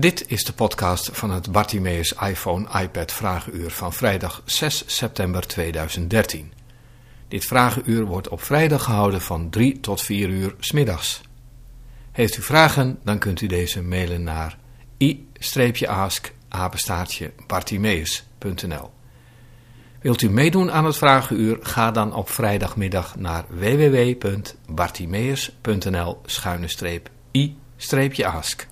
Dit is de podcast van het Bartimeus iPhone iPad Vragenuur van vrijdag 6 september 2013. Dit vragenuur wordt op vrijdag gehouden van 3 tot 4 uur smiddags. Heeft u vragen, dan kunt u deze mailen naar i-ask bartimeus.nl Wilt u meedoen aan het vragenuur, ga dan op vrijdagmiddag naar www.bartimeus.nl i-ask.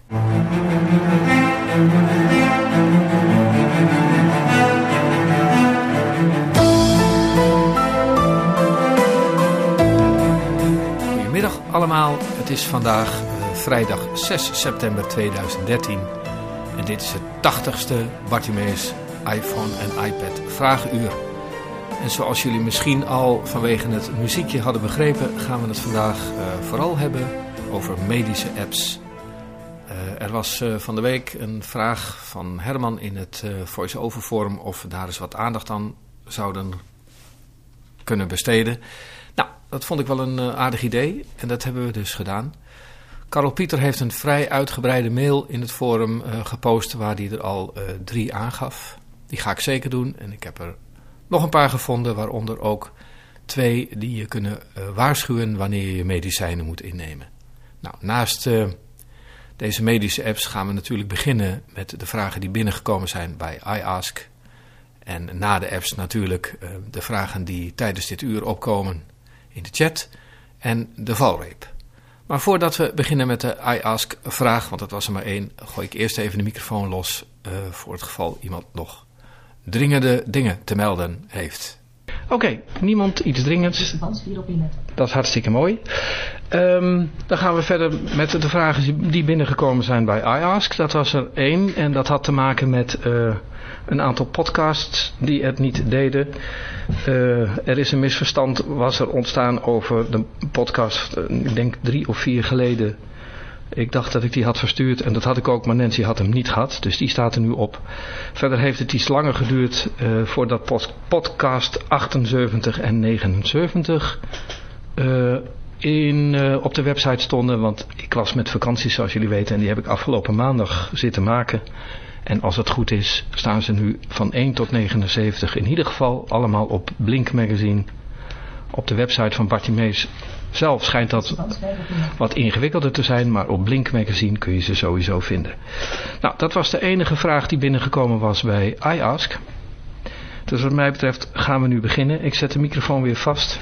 Goedemiddag allemaal, het is vandaag uh, vrijdag 6 september 2013 en dit is het 80ste Bartimeus iPhone en iPad Vragenuur. En zoals jullie misschien al vanwege het muziekje hadden begrepen, gaan we het vandaag uh, vooral hebben over medische apps. Uh, er was uh, van de week een vraag van Herman in het voice-over forum of we daar eens wat aandacht aan zouden kunnen besteden. Nou, dat vond ik wel een aardig idee en dat hebben we dus gedaan. Karel Pieter heeft een vrij uitgebreide mail in het forum gepost waar hij er al drie aangaf. Die ga ik zeker doen en ik heb er nog een paar gevonden, waaronder ook twee die je kunnen uh, waarschuwen wanneer je medicijnen moet innemen. Nou, naast uh, deze medische apps gaan we natuurlijk beginnen met de vragen die binnengekomen zijn bij iAsk. En na de apps natuurlijk uh, de vragen die tijdens dit uur opkomen in de chat en de valreep. Maar voordat we beginnen met de iAsk vraag, want dat was er maar één, gooi ik eerst even de microfoon los voor het geval iemand nog dringende dingen te melden heeft. Oké, okay, niemand iets dringends. Dat is hartstikke mooi. Um, dan gaan we verder met de vragen die binnengekomen zijn bij iAsk. Dat was er één en dat had te maken met uh, een aantal podcasts die het niet deden. Uh, er is een misverstand was er ontstaan over de podcast, uh, ik denk drie of vier geleden ik dacht dat ik die had verstuurd en dat had ik ook, maar Nancy had hem niet gehad. Dus die staat er nu op. Verder heeft het iets langer geduurd uh, voordat podcast 78 en 79 uh, in, uh, op de website stonden. Want ik was met vakanties zoals jullie weten en die heb ik afgelopen maandag zitten maken. En als het goed is staan ze nu van 1 tot 79 in ieder geval allemaal op Blink Magazine. Op de website van Bartimees zelf schijnt dat wat ingewikkelder te zijn, maar op Blink Magazine kun je ze sowieso vinden. Nou, dat was de enige vraag die binnengekomen was bij iAsk. Dus wat mij betreft gaan we nu beginnen. Ik zet de microfoon weer vast.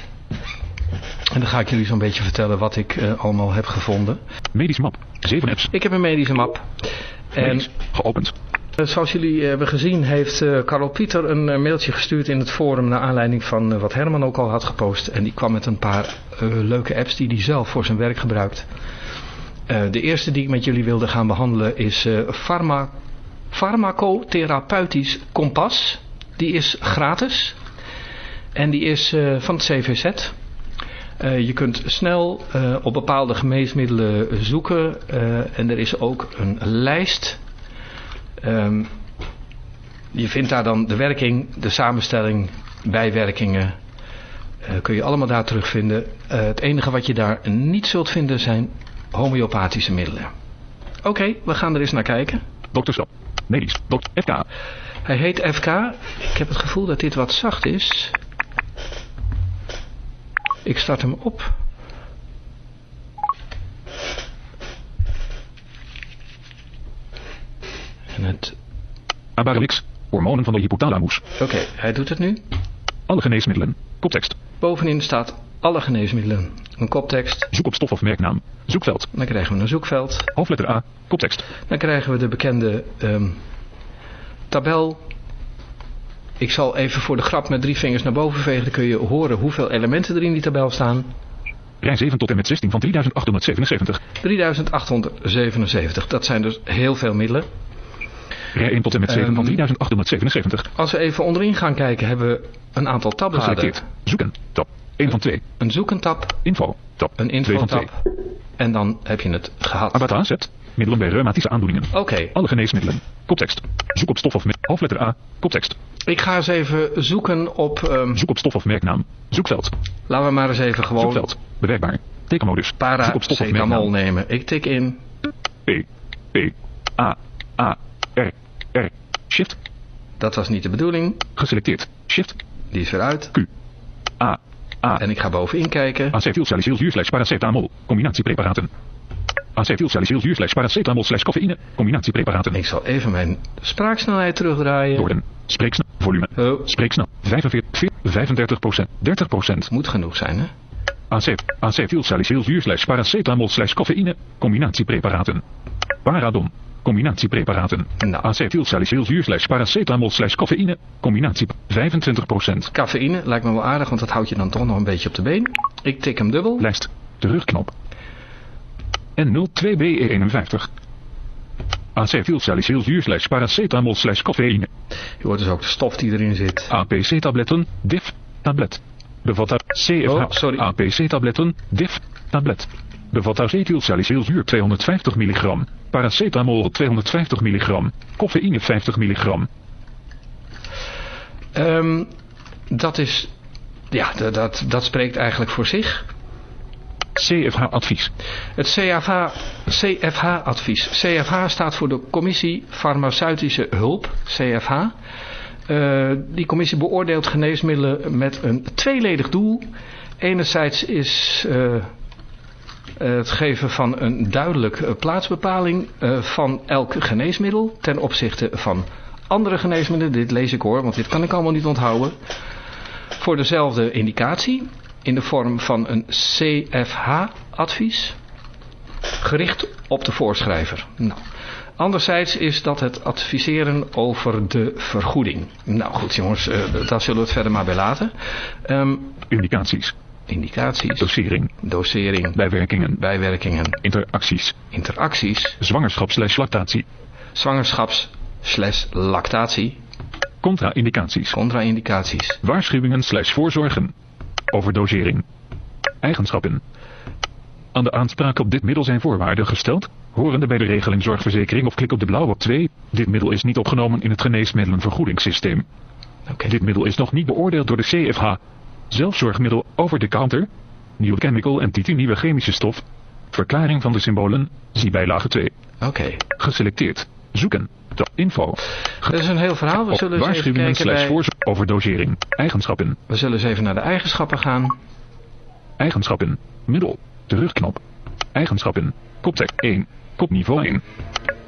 En dan ga ik jullie zo'n beetje vertellen wat ik uh, allemaal heb gevonden. Medische map, 7 apps. Ik heb een medische map. En geopend. Eh, zoals jullie hebben gezien heeft uh, Carol Pieter een mailtje gestuurd in het forum naar aanleiding van wat Herman ook al had gepost. En die kwam met een paar leuke apps die hij zelf voor zijn werk gebruikt. de eerste die ik met jullie wilde gaan behandelen is Pharma Farmacotherapeutisch Kompas. Die is gratis en die is van het CVZ. je kunt snel op bepaalde geneesmiddelen zoeken en er is ook een lijst Um, je vindt daar dan de werking, de samenstelling, bijwerkingen. Uh, kun je allemaal daar terugvinden. Uh, het enige wat je daar niet zult vinden zijn homeopathische middelen. Oké, okay, we gaan er eens naar kijken. Dokterschap. Medisch. Dokter FK. Hij heet FK. Ik heb het gevoel dat dit wat zacht is. Ik start hem op. En het... Abarelix, hormonen van de hypothalamus. Oké, okay, hij doet het nu. Alle geneesmiddelen. Koptekst. Bovenin staat alle geneesmiddelen. Een koptekst. Zoek op stof of merknaam. Zoekveld. Dan krijgen we een zoekveld. Hoofdletter A. Koptekst. Dan krijgen we de bekende um, tabel. Ik zal even voor de grap met drie vingers naar boven vegen. Dan kun je horen hoeveel elementen er in die tabel staan. Rij 7 tot en met 16 van 3877. 3877. Dat zijn dus heel veel middelen. Rij 1 tot en met 7 um, van 3877. Als we even onderin gaan kijken, hebben we een aantal tabben Geselecteerd. Zoeken. Tab. 1 van 2. Een zoeken tab. Info. Tab. Een info van tab. En dan heb je het gehad. Abata zet. Middelen bij reumatische aandoeningen. Oké. Okay. Alle geneesmiddelen. Koptekst. Zoek op stof of merk. Hoofdletter A. Koptekst. Ik ga eens even zoeken op... Um... Zoek op stof of merknaam. Zoekveld. Laten we maar eens even gewoon... Zoekveld. Bewerkbaar. Tekenmodus. Paracetamol nemen. Ik tik in... P. P. A. A. R. R. Shift. Dat was niet de bedoeling. Geselecteerd. Shift. Die is weer uit. Q. A. A. En ik ga bovenin kijken. Acetylsalicylzuur slash paracetamol. Combinatiepreparaten. Acetylsalicylzuur slash paracetamol slash coffeïne. Combinatiepreparaten. Ik zal even mijn spraaksnelheid terugdraaien. Woorden. Spreeksnel. Volume. Oh, Spreeksnel. 45. 35% 30% moet genoeg zijn, hè? Acet, acetylsalicylzuur slash paracetamol slash coffeïne, combinatiepreparaten. Paradon, combinatiepreparaten. Nou. Acetylsalicylzuur slash paracetamol slash coffeïne, combinatie 25%. Cafeïne lijkt me wel aardig, want dat houdt je dan toch nog een beetje op de been. Ik tik hem dubbel. Lijst, terugknop. En 02BE51. Acetylsalicylzuur slash paracetamol slash coffeïne. Je hoort dus ook de stof die erin zit. APC-tabletten, DIF, tablet. Bevat CFH, Oh, sorry. APC-tabletten, DIF, tablet. Bevat acetylsalicylzuur 250 mg, paracetamol 250 mg, coffeïne 50 mg. Ehm, dat is... Ja, dat, dat, dat spreekt eigenlijk voor zich. CFH-advies. Het CFH, CFH-advies. CFH staat voor de Commissie Farmaceutische Hulp, CFH. Eh, die commissie beoordeelt geneesmiddelen met een tweeledig doel. Enerzijds is eh, het geven van een duidelijke plaatsbepaling eh, van elk geneesmiddel ten opzichte van andere geneesmiddelen. Dit lees ik hoor, want dit kan ik allemaal niet onthouden. Voor dezelfde indicatie in de vorm van een CFH-advies, gericht op de voorschrijver. Nou, anderzijds is dat het adviseren over de vergoeding. Nou goed jongens, eh, daar zullen we het verder maar bij laten. Ehm, Indicaties, indicaties, dosering, dosering, bijwerkingen, bijwerkingen, interacties, interacties, zwangerschap slash lactatie, zwangerschaps slash lactatie, contra-indicaties, contra-indicaties, waarschuwingen slash voorzorgen, overdosering, eigenschappen. Aan de aanspraak op dit middel zijn voorwaarden gesteld, horende bij de regeling zorgverzekering of klik op de blauwe 2. Dit middel is niet opgenomen in het geneesmiddelenvergoedingssysteem. Oké. Dit middel is nog niet beoordeeld door de CFH. Zelfzorgmiddel over de counter. Nieuw chemical entity nieuwe chemische stof. Verklaring van de symbolen. Zie bijlage 2. Oké. Geselecteerd. Zoeken. De info. Dat is een heel verhaal. We zullen, eens even kijken bij. Overdosering. Eigenschappen. we zullen eens even naar de eigenschappen gaan. Eigenschappen. Middel. Terugknop. Eigenschappen. Koptekst 1. Kopniveau 1.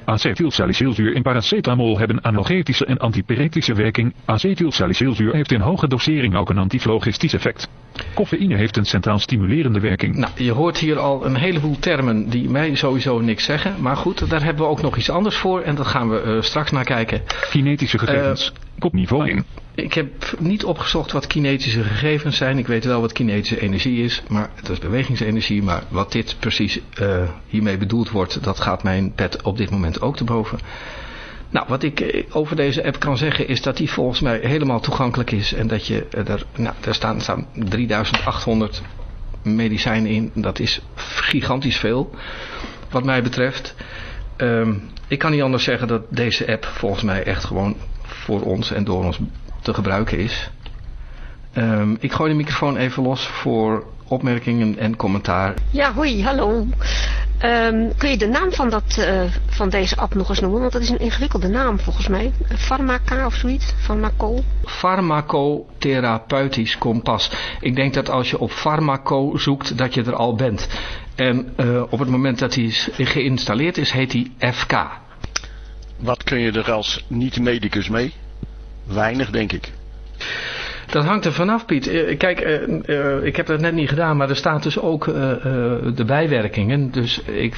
Acetylsalicylzuur en paracetamol hebben analgetische en antipyretische werking. Acetylsalicylzuur heeft in hoge dosering ook een antiflogistisch effect. Coffeïne heeft een centraal stimulerende werking. Nou, je hoort hier al een heleboel termen die mij sowieso niks zeggen. Maar goed, daar hebben we ook nog iets anders voor. En dat gaan we eh, straks naar kijken. Kinetische gegevens. Kopniveau 1. Ik heb niet opgezocht wat kinetische gegevens zijn. Ik weet wel wat kinetische energie is. Maar het is bewegingsenergie. Maar wat dit precies eh, hiermee bedoeld wordt, dat gaat mijn pet op dit moment ook te boven. Nou, wat ik eh, over deze app kan zeggen is dat die volgens mij helemaal toegankelijk is. En dat je eh, er, nou, daar staan, staan 3800 medicijnen in. Dat is gigantisch veel, wat mij betreft. Ehm, ik kan niet anders zeggen dat deze app volgens mij echt gewoon voor ons en door ons te gebruiken is. Ehm, ik gooi de microfoon even los voor opmerkingen en commentaar. Ja, hoi, hallo. Ehm, kun je de naam van, dat, eh, van deze app nog eens noemen? Want dat is een ingewikkelde naam volgens mij. Pharmaca of zoiets? Pharmaco? Farmacotherapeutisch kompas. Ik denk dat als je op farmaco zoekt, dat je er al bent. En eh, op het moment dat hij is geïnstalleerd is, heet hij FK. Wat kun je er als niet-medicus mee? Weinig, denk ik. Dat hangt er vanaf, Piet. Eh, Kijk, eh, eh, ik heb dat net niet gedaan, maar er staat dus ook de bijwerkingen. Dus ik,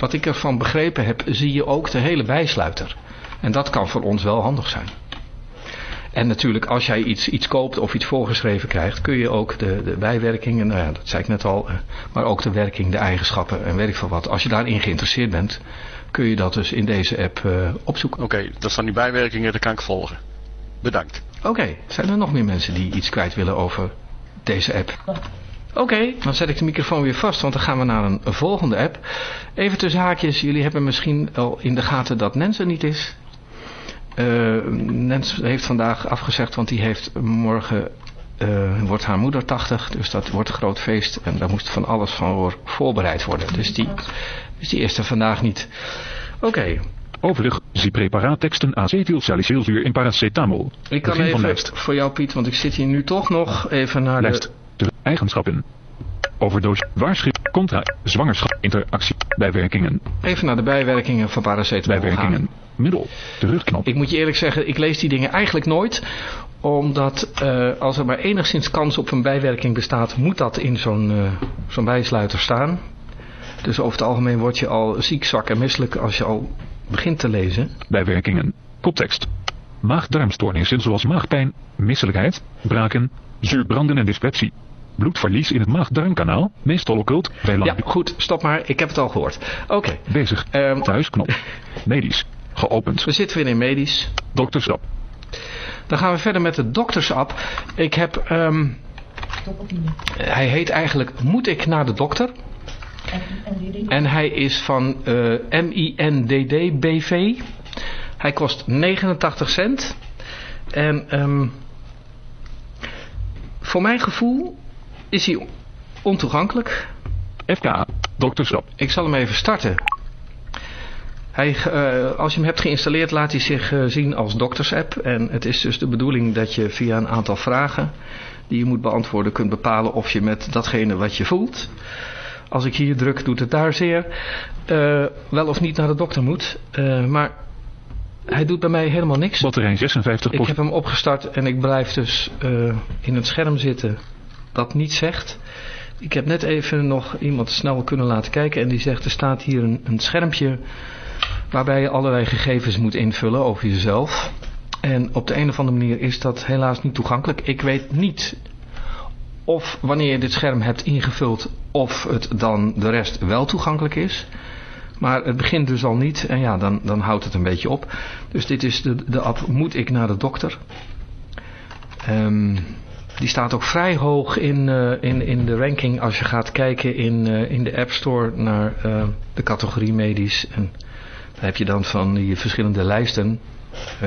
wat ik ervan begrepen heb, zie je ook de hele bijsluiter. En dat kan voor ons wel handig zijn. En natuurlijk, als jij iets, iets koopt of iets voorgeschreven krijgt, kun je ook de, de bijwerkingen, nou ja, dat zei ik net al, maar ook de werking, de eigenschappen en weet ik veel wat. Als je daarin geïnteresseerd bent, kun je dat dus in deze app opzoeken. Oké, dat staan die bijwerkingen, dat kan ik volgen. Bedankt. Oké, zijn er nog meer mensen die iets kwijt willen over deze app? Oké, dan zet ik de microfoon weer vast, want dan gaan we naar een volgende app. Even tussen haakjes, jullie hebben misschien al in de gaten dat Nens er niet is. Eh, Nens heeft vandaag afgezegd, want die heeft morgen, eh, wordt haar moeder 80, dus dat wordt een groot feest. En daar moest van alles van voor voorbereid worden, dus die, dus die is er vandaag niet. Oké, Overig, zie preparaatteksten acetylsalicylzuur in paracetamol. Ik kan Begin even voor jou Piet, want ik zit hier nu toch nog even naar Lijst. de... De eigenschappen. Overdoos. Waarschuw. Contra. Zwangerschap. Interactie. Bijwerkingen. Even naar de bijwerkingen van paracetamol Bijwerkingen. gaan. Middel. Terugknop. Ik moet je eerlijk zeggen, ik lees die dingen eigenlijk nooit. Omdat eh, als er maar enigszins kans op een bijwerking bestaat, moet dat in zo'n eh, zo'n bijsluiter staan. Dus over het algemeen word je al ziek, zwak en misselijk als je al begint te lezen. Bijwerkingen. Koptekst. Maag-darmstoornissen zoals maagpijn, misselijkheid, braken, zuurbranden en dyspepsie. Bloedverlies in het maag-darmkanaal, meestal occult bij lang Ja, goed, stop maar. Ik heb het al gehoord. Oké, bezig. ehm, Thuisknop. Medisch. Geopend. we zitten weer in medisch. Dokterstap. Dan gaan we verder met de doktersapp. Ik heb... ehm, hij heet eigenlijk Moet ik naar de dokter? En hij is van eh MINDD BV. Hij kost 89 cent. En ehm, voor mijn gevoel is hij ontoegankelijk. FK. Dokterstap. Ik zal hem even starten. Hij, eh, als je hem hebt geïnstalleerd laat hij zich eh, zien als doktersapp. En het is dus de bedoeling dat je via een aantal vragen die je moet beantwoorden kunt bepalen of je met datgene wat je voelt. Als ik hier druk doet het daar zeer. eh, wel of niet naar de dokter moet. Eh, maar hij doet bij mij helemaal niks. Batterij 56% Ik heb hem opgestart en ik blijf dus eh, in het scherm zitten dat niet zegt. Ik heb net even nog iemand snel kunnen laten kijken en die zegt er staat hier een, een schermpje waarbij je allerlei gegevens moet invullen over jezelf. En op de een of andere manier is dat helaas niet toegankelijk. Ik weet niet of wanneer je dit scherm hebt ingevuld of het dan de rest wel toegankelijk is. Maar het begint dus al niet en ja, dan, dan houdt het een beetje op. Dus dit is de, de app Moet ik naar de dokter. Ehm, die staat ook vrij hoog in, eh, in, in de ranking als je gaat kijken in, eh, in de App Store naar eh, de categorie medisch. En daar heb je dan van die verschillende lijsten.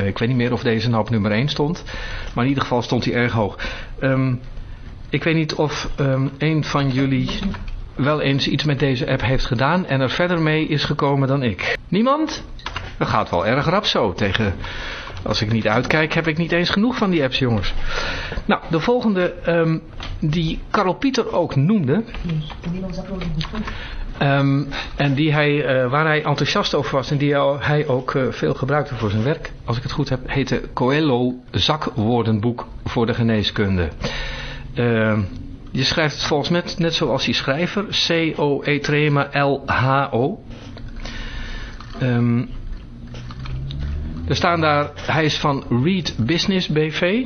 Ik weet niet meer of deze nou op nummer 1 stond. Maar in ieder geval stond hij erg hoog. Ehm, ik weet niet of ehm, een van jullie wel eens iets met deze app heeft gedaan en er verder mee is gekomen dan ik. Niemand? Dat gaat wel erg rap zo. Tegen, als ik niet uitkijk heb ik niet eens genoeg van die apps jongens. Nou, de volgende ehm, die Karel Pieter ook noemde. Ehm, en die hij, eh, waar hij enthousiast over was en die hij ook eh, veel gebruikte voor zijn werk. Als ik het goed heb, heette Coelho zakwoordenboek voor de geneeskunde. Ehm, je schrijft het volgens mij net zoals die schrijver. C-O-E trema L-H-O. Ehm, er staan daar, hij is van Read Business BV.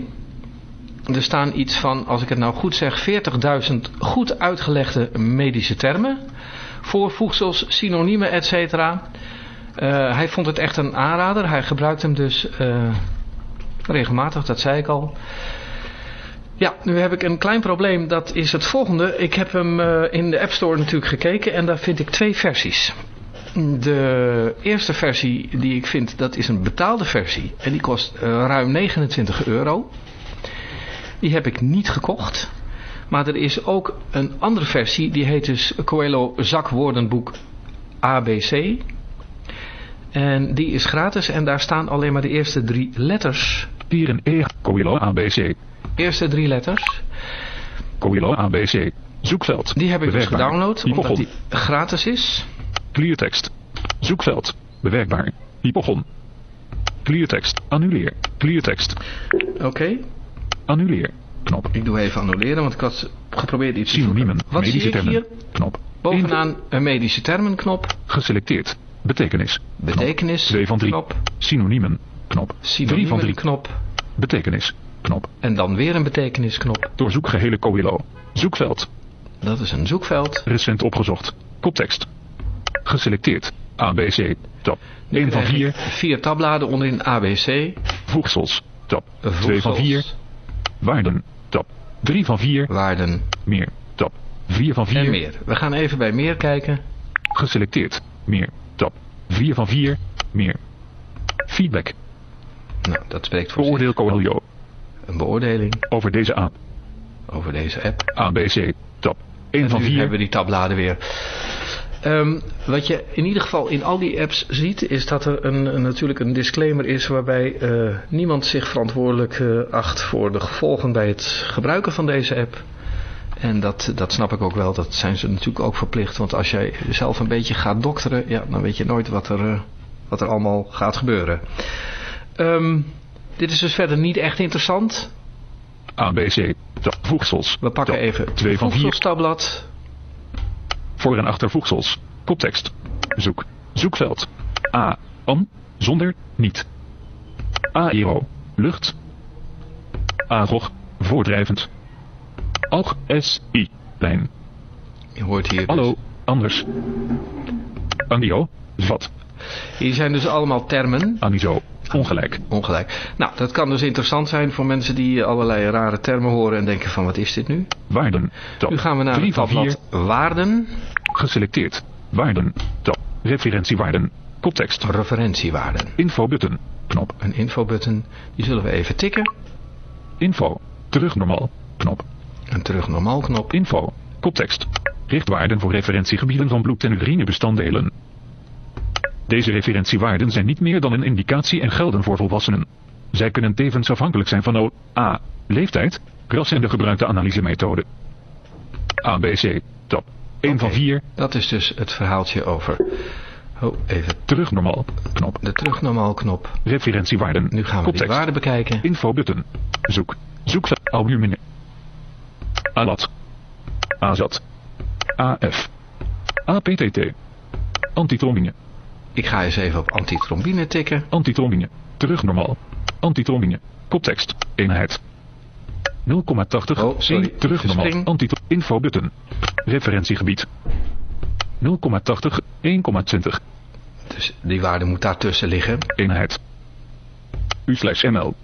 Er staan iets van, als ik het nou goed zeg, 40.000 goed uitgelegde medische termen. Voorvoegsels, synoniemen, etc. Eh, hij vond het echt een aanrader. Hij gebruikt hem dus eh, regelmatig, dat zei ik al. Ja, nu heb ik een klein probleem. Dat is het volgende. Ik heb hem eh, in de App Store natuurlijk gekeken en daar vind ik twee versies. De eerste versie die ik vind, dat is een betaalde versie. En die kost eh, ruim 29 euro. Die heb ik niet gekocht. Maar er is ook een andere versie, die heet dus Coelho zakwoordenboek ABC. En die is gratis en daar staan alleen maar de eerste drie letters. Pieren E. Coelho ABC. Eerste drie letters. Coelho ABC. Zoekveld. Die heb ik dus gedownload, omdat die gratis is. Cleartekst. Zoekveld. Bewerkbaar. Hypogon. Cleartekst. Annuleer. Cleartekst. Oké, Annuleer. Knop. ik doe even annuleren, want ik had geprobeerd iets te Synoniemen. zoeken. Wat zie medische termen. hier? Knop. Bovenaan een medische termenknop. Geselecteerd. Betekenis. Knop. Betekenis. 2 van 3. Knop. Synoniemen. Knop. 3 van 3. knop. Betekenis. Knop. En dan weer een betekenisknop. Doorzoek gehele Coelho. Zoekveld. Dat is een zoekveld. Recent opgezocht. Koptekst. Geselecteerd. ABC. Tab. 1 van krijg ik 4. Vier tabbladen onderin ABC. Voegsels. Tab. 2 Voegsels, van 4. Waarden. Tab. 3 van 4. Waarden Meer. Tab. 4 van 4. en meer. We gaan even bij meer kijken. Geselecteerd. Meer. Tab. 4 van 4. Meer. Feedback. Nou, dat spreekt voor zich. Beoordeel Coelho. Een beoordeling Over deze app. over deze app. ABC. Tab. 1 En van nu 4. hebben we die tabbladen weer. Ehm, wat je in ieder geval in al die apps ziet, is dat er een, een natuurlijk een disclaimer is waarbij eh, niemand zich verantwoordelijk uh, acht voor de gevolgen bij het gebruiken van deze app. En dat, dat snap ik ook wel, dat zijn ze natuurlijk ook verplicht. Want als jij zelf een beetje gaat dokteren, ja, dan weet je nooit wat er, uh, wat er allemaal gaat gebeuren. Um, dit is dus verder niet echt interessant. ABC, voegsels. We pakken even twee van voegselstabblad. Voor- en achtervoegsels. Koptekst. Zoek. Zoekveld. A. An. Zonder. Niet. Aero. Lucht. Agog. Voordrijvend. Alg. S. I. Lijn. Je hoort hier Hallo. Dus. Anders. Andio. Vat. Hier zijn dus allemaal termen. Aniso. Ongelijk. Ongelijk. Nou, dat kan dus interessant zijn voor mensen die allerlei rare termen horen en denken van wat is dit nu? Waarden. Top. Nu gaan we naar Drie het van vier. tabblad waarden. Geselecteerd. Waarden. Top. Referentiewaarden. Koptekst. Referentiewaarden. Info button. Knop. Een infobutton. Die zullen we even tikken. Info. Terug normaal. Knop. Een terug normaal knop. Info. Koptekst. Richtwaarden voor referentiegebieden van bloed- en. Deze referentiewaarden zijn niet meer dan een indicatie en gelden voor volwassenen. Zij kunnen tevens afhankelijk zijn van O, A, leeftijd, ras en de gebruikte analysemethode. ABC, top. 1 van Oké. 4, Dat is dus het verhaaltje over. Oh, even terug normaal, knop. de terug normaal knop. Referentiewaarden, Nu gaan we die koptekst, waarden bekijken. info button, zoek, zoekveld, albumine, ALAT, AZAT, AF, APTT, antitrombine, Ik ga eens even op antitrombine tikken. Antitrombine. Terug normaal. Antitrombine. Koptekst. Eenheid. 0,80. Oh, sorry. terug normaal. Verspring. Antitro info button. Referentiegebied. 0,80. 1,20. Dus die waarde moet daartussen liggen. Eenheid. U slash ml.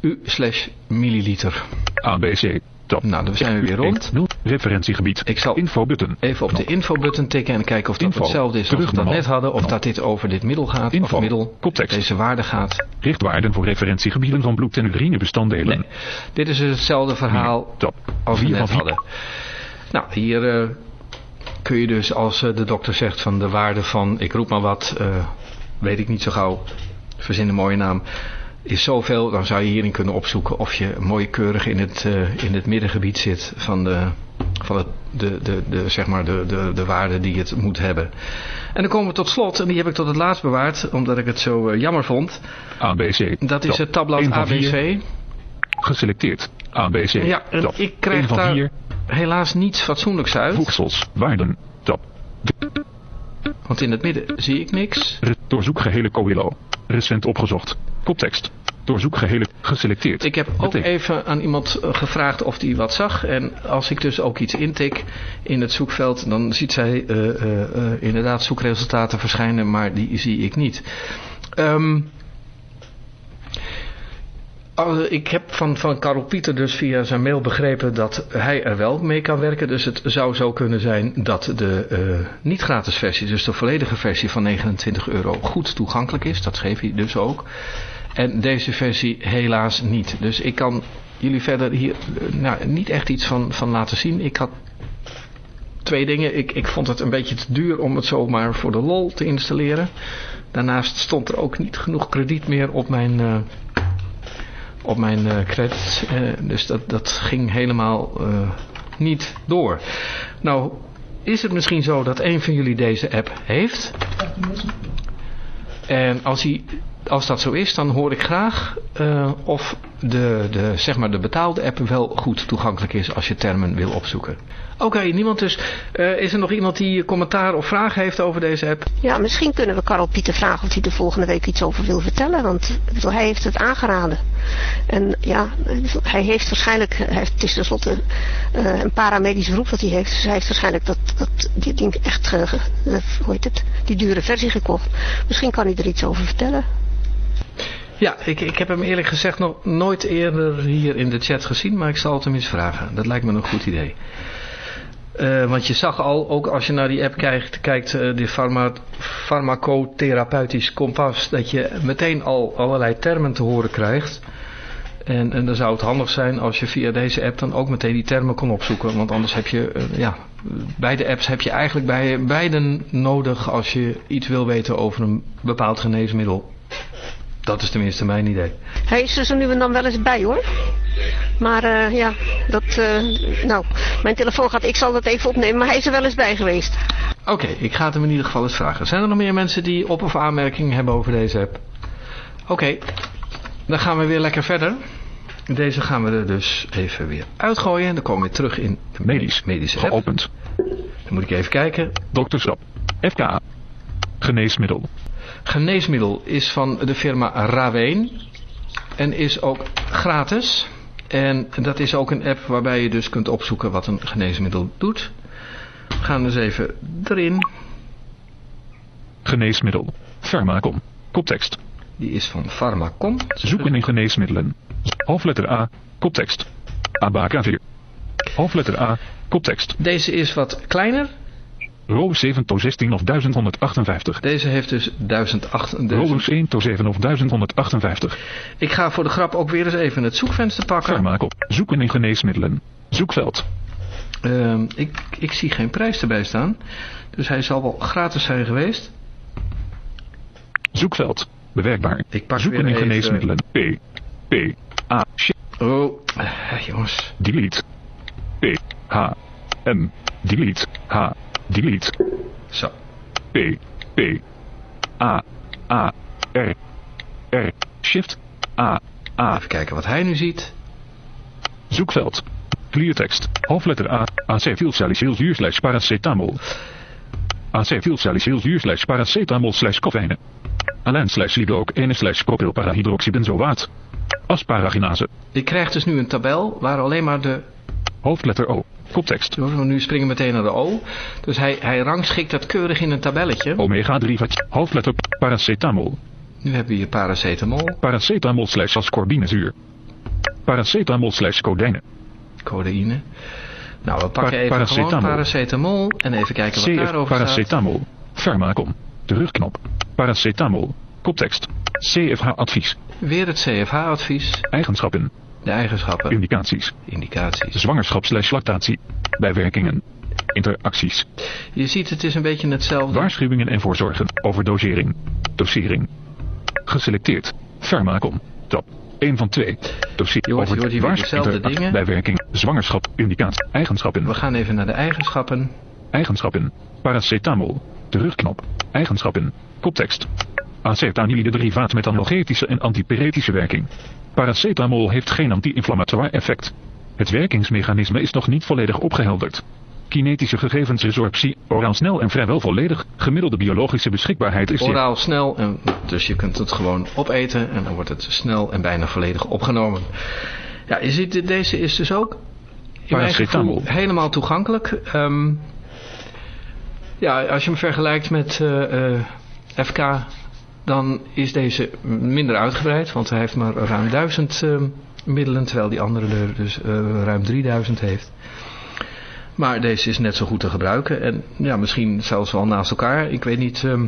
U slash milliliter. ABC. Top. Nou, dan zijn we weer rond. 0. Referentiegebied. Ik zal even op de infobutton tikken en kijken of dat Info. hetzelfde is als we dat net hadden. Of dat dit over dit middel gaat. Info. Of middel. Koptekst. Deze waarde gaat. Richtwaarden voor referentiegebieden van bloed- en urinebestanddelen. Nee. Dit is dus hetzelfde verhaal als we 4 net van 4. hadden. Nou, hier eh, kun je dus als eh, de dokter zegt van de waarde van, ik roep maar wat, eh, weet ik niet zo gauw, verzin een mooie naam, is zoveel, dan zou je hierin kunnen opzoeken of je mooi keurig in het, eh, in het middengebied zit van de, van het, de, de, de, zeg maar de, de, de waarde die het moet hebben. En dan komen we tot slot, en die heb ik tot het laatst bewaard, omdat ik het zo eh, jammer vond. ABC. Dat is het tabblad. ABC. Geselecteerd. ABC. Ja, en Top. ik krijg van daar vier. helaas niets fatsoenlijks uit. Voegsels. Waarden. Top. Want in het midden zie ik niks. Re- Doorzoek gehele Coelho. Recent opgezocht. Koptekst. Doorzoek gehele geselecteerd. Ik heb ook Betekent- even aan iemand eh, gevraagd of hij wat zag. En als ik dus ook iets intik in het zoekveld, dan ziet zij eh, eh, inderdaad zoekresultaten verschijnen, maar die zie ik niet. Ehm, al- ik heb van, van Karel Pieter dus via zijn mail begrepen dat hij er wel mee kan werken. Dus het zou zo kunnen zijn dat de eh, niet gratis versie, dus de volledige versie van 29 euro, goed toegankelijk is. Dat schreef hij dus ook. En deze versie helaas niet. Dus ik kan jullie verder hier eh, nou, niet echt iets van, van laten zien. Ik had twee dingen. Ik, ik vond het een beetje te duur om het zomaar voor de lol te installeren. Daarnaast stond er ook niet genoeg krediet meer op mijn, eh, op mijn eh, credits. Eh, dus dat, dat ging helemaal eh, niet door. Nou, is het misschien zo dat een van jullie deze app heeft? En als, hij, als dat zo is, dan hoor ik graag of de, de, zeg maar de betaalde app wel goed toegankelijk is als je termen wil opzoeken. Oké, niemand dus. Eh, is er nog iemand die commentaar of vraag heeft over deze app? Ja, misschien kunnen we Karel Pieter vragen of hij de volgende week iets over wil vertellen. Want bedoel, hij heeft het aangeraden. En ja, hij heeft waarschijnlijk, hij heeft, het is tenslotte eh, een paramedisch beroep dat hij heeft. Dus hij heeft waarschijnlijk dat, dat die ding echt, eh, hoe heet het, die dure versie gekocht. Misschien kan hij er iets over vertellen. Ja, ik, ik heb hem eerlijk gezegd nog nooit eerder hier in de chat gezien, maar ik zal het hem eens vragen. Dat lijkt me een goed idee. Eh, want je zag al, ook als je naar die app kijkt, kijkt eh, die farma, farmacotherapeutisch kompas, dat je meteen al allerlei termen te horen krijgt. En, en dan zou het handig zijn als je via deze app dan ook meteen die termen kon opzoeken. Want anders heb je, uh, ja, beide apps heb je eigenlijk bij beiden nodig als je iets wil weten over een bepaald geneesmiddel. Dat is tenminste mijn idee. Hij is er nu en dan wel eens bij hoor. Maar uh, ja, dat, uh, nou, mijn telefoon gaat, ik zal dat even opnemen, maar hij is er wel eens bij geweest. Oké, okay, ik ga het hem in ieder geval eens vragen. Zijn er nog meer mensen die op- of aanmerkingen hebben over deze app? Oké, okay, dan gaan we weer lekker verder. Deze gaan we er dus even weer uitgooien. En dan komen we weer terug in de medisch, medische app. Geopend. Dan moet ik even kijken. Dokterschap. FK. Geneesmiddel. Geneesmiddel is van de firma Raween. En is ook gratis. En dat is ook een app waarbij je dus kunt opzoeken wat een geneesmiddel doet. We gaan dus even erin. Geneesmiddel. Pharmacom. Koptekst. Die is van Pharmacom. Zoeken in geneesmiddelen. Hoofdletter A. Koptekst. Abacavir. Hoofdletter A. Koptekst. Deze is wat kleiner. Rolus 7 to 16 of 1158. Deze heeft dus 1008. Rolus 1 to 7 of 1158. Ik ga voor de grap ook weer eens even het zoekvenster pakken. Pharmacom. Zoeken in geneesmiddelen. Zoekveld. Uh, ik, ik zie geen prijs erbij staan. Dus hij zal wel gratis zijn geweest. Zoekveld. Bewerkbaar. Ik pak Zoeken in geneesmiddelen. P. P. A. Oh, uh, jongens. Delete. P. H. M. Delete. H. Delete. Zo. P. P. A. A. R. R. Shift. A. A. Even kijken wat hij nu ziet. Zoekveld. Cleartekst. Hoofdletter A. Acetylsalicylzuur slash paracetamol. Acetylsalicylzuur slash paracetamol slash koffijne. Alain slash lidocaine slash propylparahydroxybenzoaat. Asparaginase. Ik krijg dus nu een tabel waar alleen maar de... Hoofdletter O. Koptekst. Nu springen we meteen naar de O. Dus hij, hij rangschikt dat keurig in een tabelletje. Omega 3 vat. Hoofdletter paracetamol. Nu hebben we hier paracetamol. Paracetamol slash ascorbinezuur. Paracetamol slash codeïne. Codeïne. Nou, we pakken Pa even paracetamol. gewoon paracetamol. En even kijken wat CF daarover staat. paracetamol. Pharmacom. Terugknop. Paracetamol. Koptekst. CFH advies. Weer het CFH-advies. Eigenschappen. De eigenschappen. Indicaties. Indicaties. Zwangerschap slash lactatie. Bijwerkingen. Interacties. Je ziet, het is een beetje hetzelfde. Waarschuwingen en voorzorgen. Over dosering. Dosering. Geselecteerd. Pharmacom. Tab. 1 van 2. Dossier Je hoort- over je hoort dezelfde dingen. Bijwerking. Zwangerschap. Indicatie. Eigenschappen. We gaan even naar de eigenschappen. Eigenschappen. Paracetamol. Terugknop. Eigenschappen. Koptekst. Acetanilide derivaat met analgetische en antipyretische werking. Paracetamol heeft geen anti-inflammatoire effect. Het werkingsmechanisme is nog niet volledig opgehelderd. Kinetische gegevensresorptie, oraal snel en vrijwel volledig, gemiddelde biologische beschikbaarheid is Oraal snel. En, dus je kunt het gewoon opeten. En dan wordt het snel en bijna volledig opgenomen. Ja, je ziet, deze is dus ook in mijn Paracetamol. gevoel helemaal toegankelijk. Ehm, ja, als je hem vergelijkt met eh, eh, FK, dan is deze minder uitgebreid. Want hij heeft maar ruim 1000 ehm, middelen, terwijl die andere er dus eh, ruim 3000 heeft. Maar deze is net zo goed te gebruiken. En ja, misschien zelfs wel naast elkaar. Ik weet niet ehm,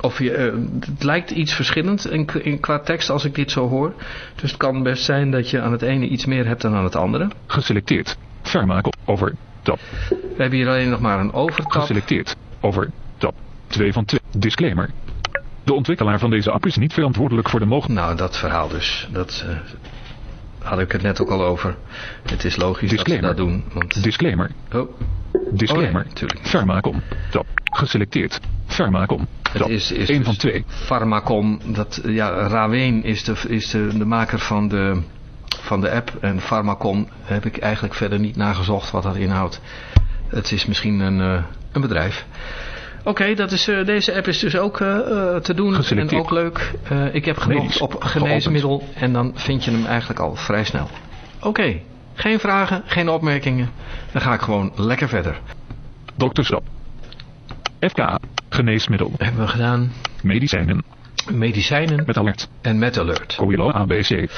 of je... eh, het lijkt iets verschillend in, in, qua tekst als ik dit zo hoor. Dus het kan best zijn dat je aan het ene iets meer hebt dan aan het andere. Geselecteerd. Pharmacom. Over. Tab. We hebben hier alleen nog maar een overtap. Geselecteerd. Over. Tab. 2 van 2. Disclaimer. De ontwikkelaar van deze app is niet verantwoordelijk voor de mogelijke... Nou, dat verhaal dus. Dat eh, had ik het net ook al over. Het is logisch Disclaimer. dat ze dat doen. Want... Disclaimer. Oh, Disclaimer. Oh ja. Pharmacom. Geselecteerd. Pharmacom. het Tab. is, is 1 dus van 2. Pharmacom. Dat, ja, Raween is, de, is de, de maker van de, van de app. En Pharmacom heb ik eigenlijk verder niet nagezocht wat dat inhoudt. Het is misschien een, eh, een bedrijf. Oké, dat is, eh, deze app is dus ook eh, eh, te doen en ook leuk. Eh, ik heb genoeg Medisch. op geneesmiddel en dan vind je hem eigenlijk al vrij snel. Oké, geen vragen, geen opmerkingen. Dan ga ik gewoon lekker verder. Dokterschap. FK. Geneesmiddel. Hebben we gedaan Medicijnen. medicijnen Met alert. en met alert. Coilo ABC.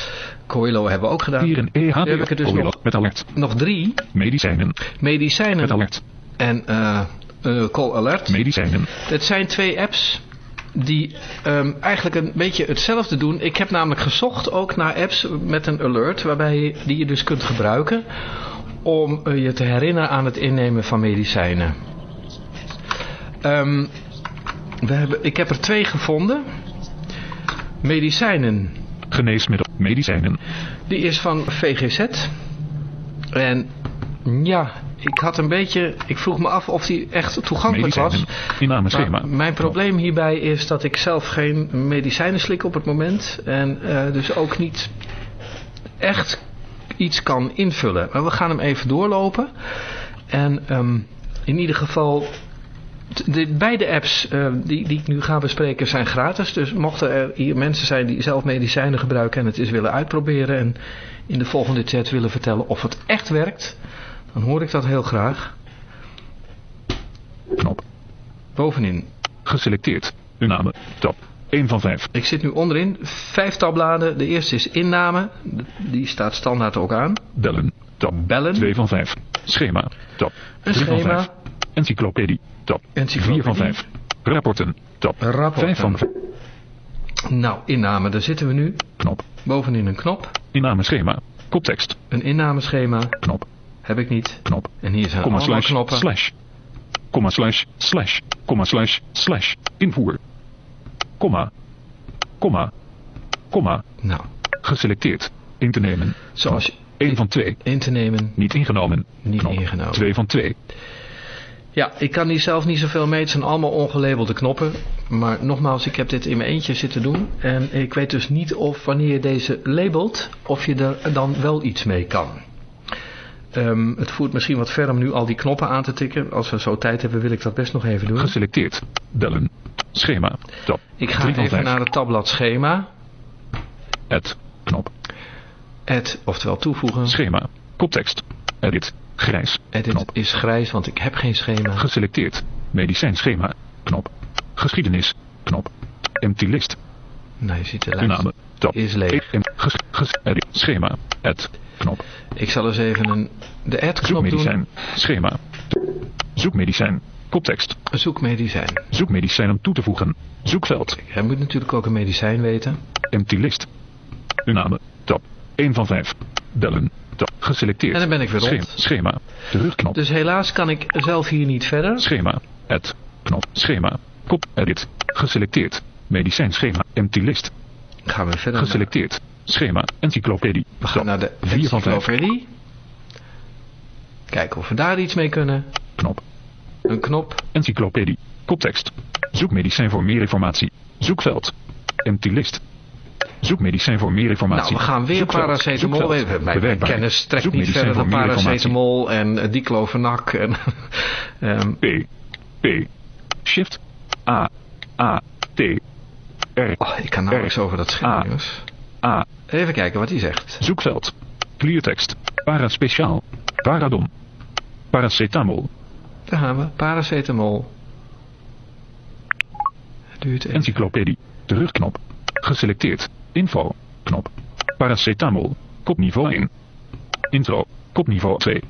Coilo hebben we ook gedaan. Hier een EHD. heb ik er dus Coilo. nog. Met alert. Nog drie Medicijnen. medicijnen Met alert. en eh eh, call alert. Medicijnen. Het zijn twee apps die ehm, eigenlijk een beetje hetzelfde doen. Ik heb namelijk gezocht ook naar apps met een alert waarbij je, die je dus kunt gebruiken om eh, je te herinneren aan het innemen van medicijnen. Ehm, we hebben, ik heb er twee gevonden. Medicijnen. Geneesmiddel. Medicijnen. Die is van VGZ. En ja, ik had een beetje... Ik vroeg me af of die echt toegankelijk was. Innameschema. Maar mijn probleem hierbij is dat ik zelf geen medicijnen slik op het moment. En eh, dus ook niet echt iets kan invullen. Maar we gaan hem even doorlopen. En ehm, in ieder geval... De, beide apps eh, die, die ik nu ga bespreken zijn gratis. Dus mochten er hier mensen zijn die zelf medicijnen gebruiken en het eens willen uitproberen. En in de volgende chat willen vertellen of het echt werkt. Dan hoor ik dat heel graag. Knop. Bovenin. Geselecteerd. Uw naam. Tab. 1 van 5. Ik zit nu onderin. Vijf tabbladen. De eerste is inname. Die staat standaard ook aan. Bellen. Tab. Bellen. 2 van 5. Schema. Tab. Een 3 van schema. 5. Encyclopedie. Tab. Encyclopedie. 4 van 5. Rapporten. Tab. Rapporten. 5 van 5. Nou, inname. Daar zitten we nu. Knop. Bovenin een knop. Innameschema. Koptekst. Een innameschema. Knop. Heb ik niet. Knop. En hier zijn allemaal slash knoppen. slash. Komma slash slash. Komma slash slash. Invoer. Komma. Komma. Komma. Nou, Geselecteerd. In te nemen. zoals 1 van 2. in te nemen. Niet ingenomen. Niet Knop. ingenomen. 2 van 2. Ja, ik kan hier zelf niet zoveel mee. Het zijn allemaal ongelabelde knoppen. Maar nogmaals, ik heb dit in mijn eentje zitten doen. En ik weet dus niet of wanneer je deze labelt, of je er dan wel iets mee kan. Ehm, het voert misschien wat ver om nu al die knoppen aan te tikken. Als we zo tijd hebben, wil ik dat best nog even doen. Geselecteerd. Bellen. Schema. Tab. Ik ga 3 van even 5. naar het tabblad schema. Add. Knop. Add, oftewel toevoegen. Schema. Koptekst. Edit. Grijs. Edit Knop. is grijs, want ik heb geen schema. Geselecteerd. Medicijnschema. Knop. Geschiedenis. Knop. Empty list. Nou, je ziet de lijst. Tab. Is leeg. Em- ges- ges- edit. Schema. Add. Knop. Ik zal eens even een, de add-knop doen. Zoekmedicijn. Schema. Zoekmedicijn. Koptekst. Zoekmedicijn. Zoekmedicijn om toe te voegen. Zoekveld. Hij moet natuurlijk ook een medicijn weten. Empty list. Uw naam. Tab. 1 van 5. Bellen. Tab. Geselecteerd. En dan ben ik weer rond. Schema. Terugknop. Dus helaas kan ik zelf hier niet verder. Schema. Add. Knop. Schema. Kop. Edit. Geselecteerd. Medicijnschema. Empty list. Gaan we verder. Geselecteerd. Schema. Encyclopedie. we gaan naar de 4 van 5. encyclopedie. Kijken of we daar iets mee kunnen. Knop. Een knop. Encyclopedie. Koptekst. Zoekmedicijn voor meer informatie. Zoekveld. Empty list. Zoekmedicijn voor meer informatie. Nou, we gaan weer Zoekveld. paracetamol. Zoekveld. Mijn, kennis trekt niet verder dan paracetamol en uh, diclofenac. En, ehm, P. P. Shift. A. A. T. R. oh, ik kan nauwelijks over dat scherm, jongens. A. Even kijken wat hij zegt. Zoekveld. Cleartekst. Paraspeciaal. Paradon. Paracetamol. Daar gaan we. Paracetamol. Duurt even. Encyclopedie. Terugknop. Geselecteerd. Info. Knop. Paracetamol. Kopniveau 1. Intro. Kopniveau 2.